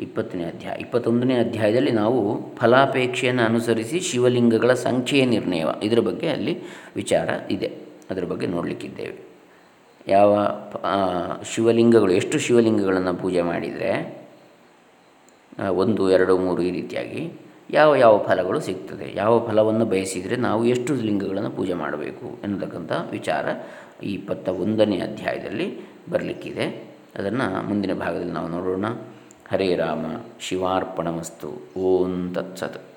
ಇಪ್ಪತ್ತನೇ ಅಧ್ಯಾಯ, ಇಪ್ಪತ್ತೊಂದನೇ ಅಧ್ಯಾಯದಲ್ಲಿ ನಾವು ಫಲಾಪೇಕ್ಷೆಯನ್ನು ಅನುಸರಿಸಿ ಶಿವಲಿಂಗಗಳ ಸಂಖ್ಯೆಯ ನಿರ್ಣಯ, ಇದರ ಬಗ್ಗೆ ಅಲ್ಲಿ ವಿಚಾರ ಇದೆ. ಅದರ ಬಗ್ಗೆ ನೋಡಲಿಕ್ಕಿದ್ದೇವೆ. ಯಾವ ಶಿವಲಿಂಗಗಳು, ಎಷ್ಟು ಶಿವಲಿಂಗಗಳನ್ನು ಪೂಜೆ ಮಾಡಿದರೆ ಒಂದು, ಎರಡು, ಮೂರು ಈ ರೀತಿಯಾಗಿ ಯಾವ ಯಾವ ಫಲಗಳು ಸಿಗ್ತದೆ, ಯಾವ ಫಲವನ್ನು ಬಯಸಿದರೆ ನಾವು ಎಷ್ಟು ಲಿಂಗಗಳನ್ನು ಪೂಜೆ ಮಾಡಬೇಕು ಎನ್ನತಕ್ಕಂಥ ವಿಚಾರ ಈ ಇಪ್ಪತ್ತ ಒಂದನೇ ಅಧ್ಯಾಯದಲ್ಲಿ ಬರಲಿಕ್ಕಿದೆ. ಅದನ್ನು ಮುಂದಿನ ಭಾಗದಲ್ಲಿ ನಾವು ನೋಡೋಣ. ಹರೇ ರಾಮ ಶಿವಾರ್ಪಣಮಸ್ತು ಓಂ ತತ್ಸತ್.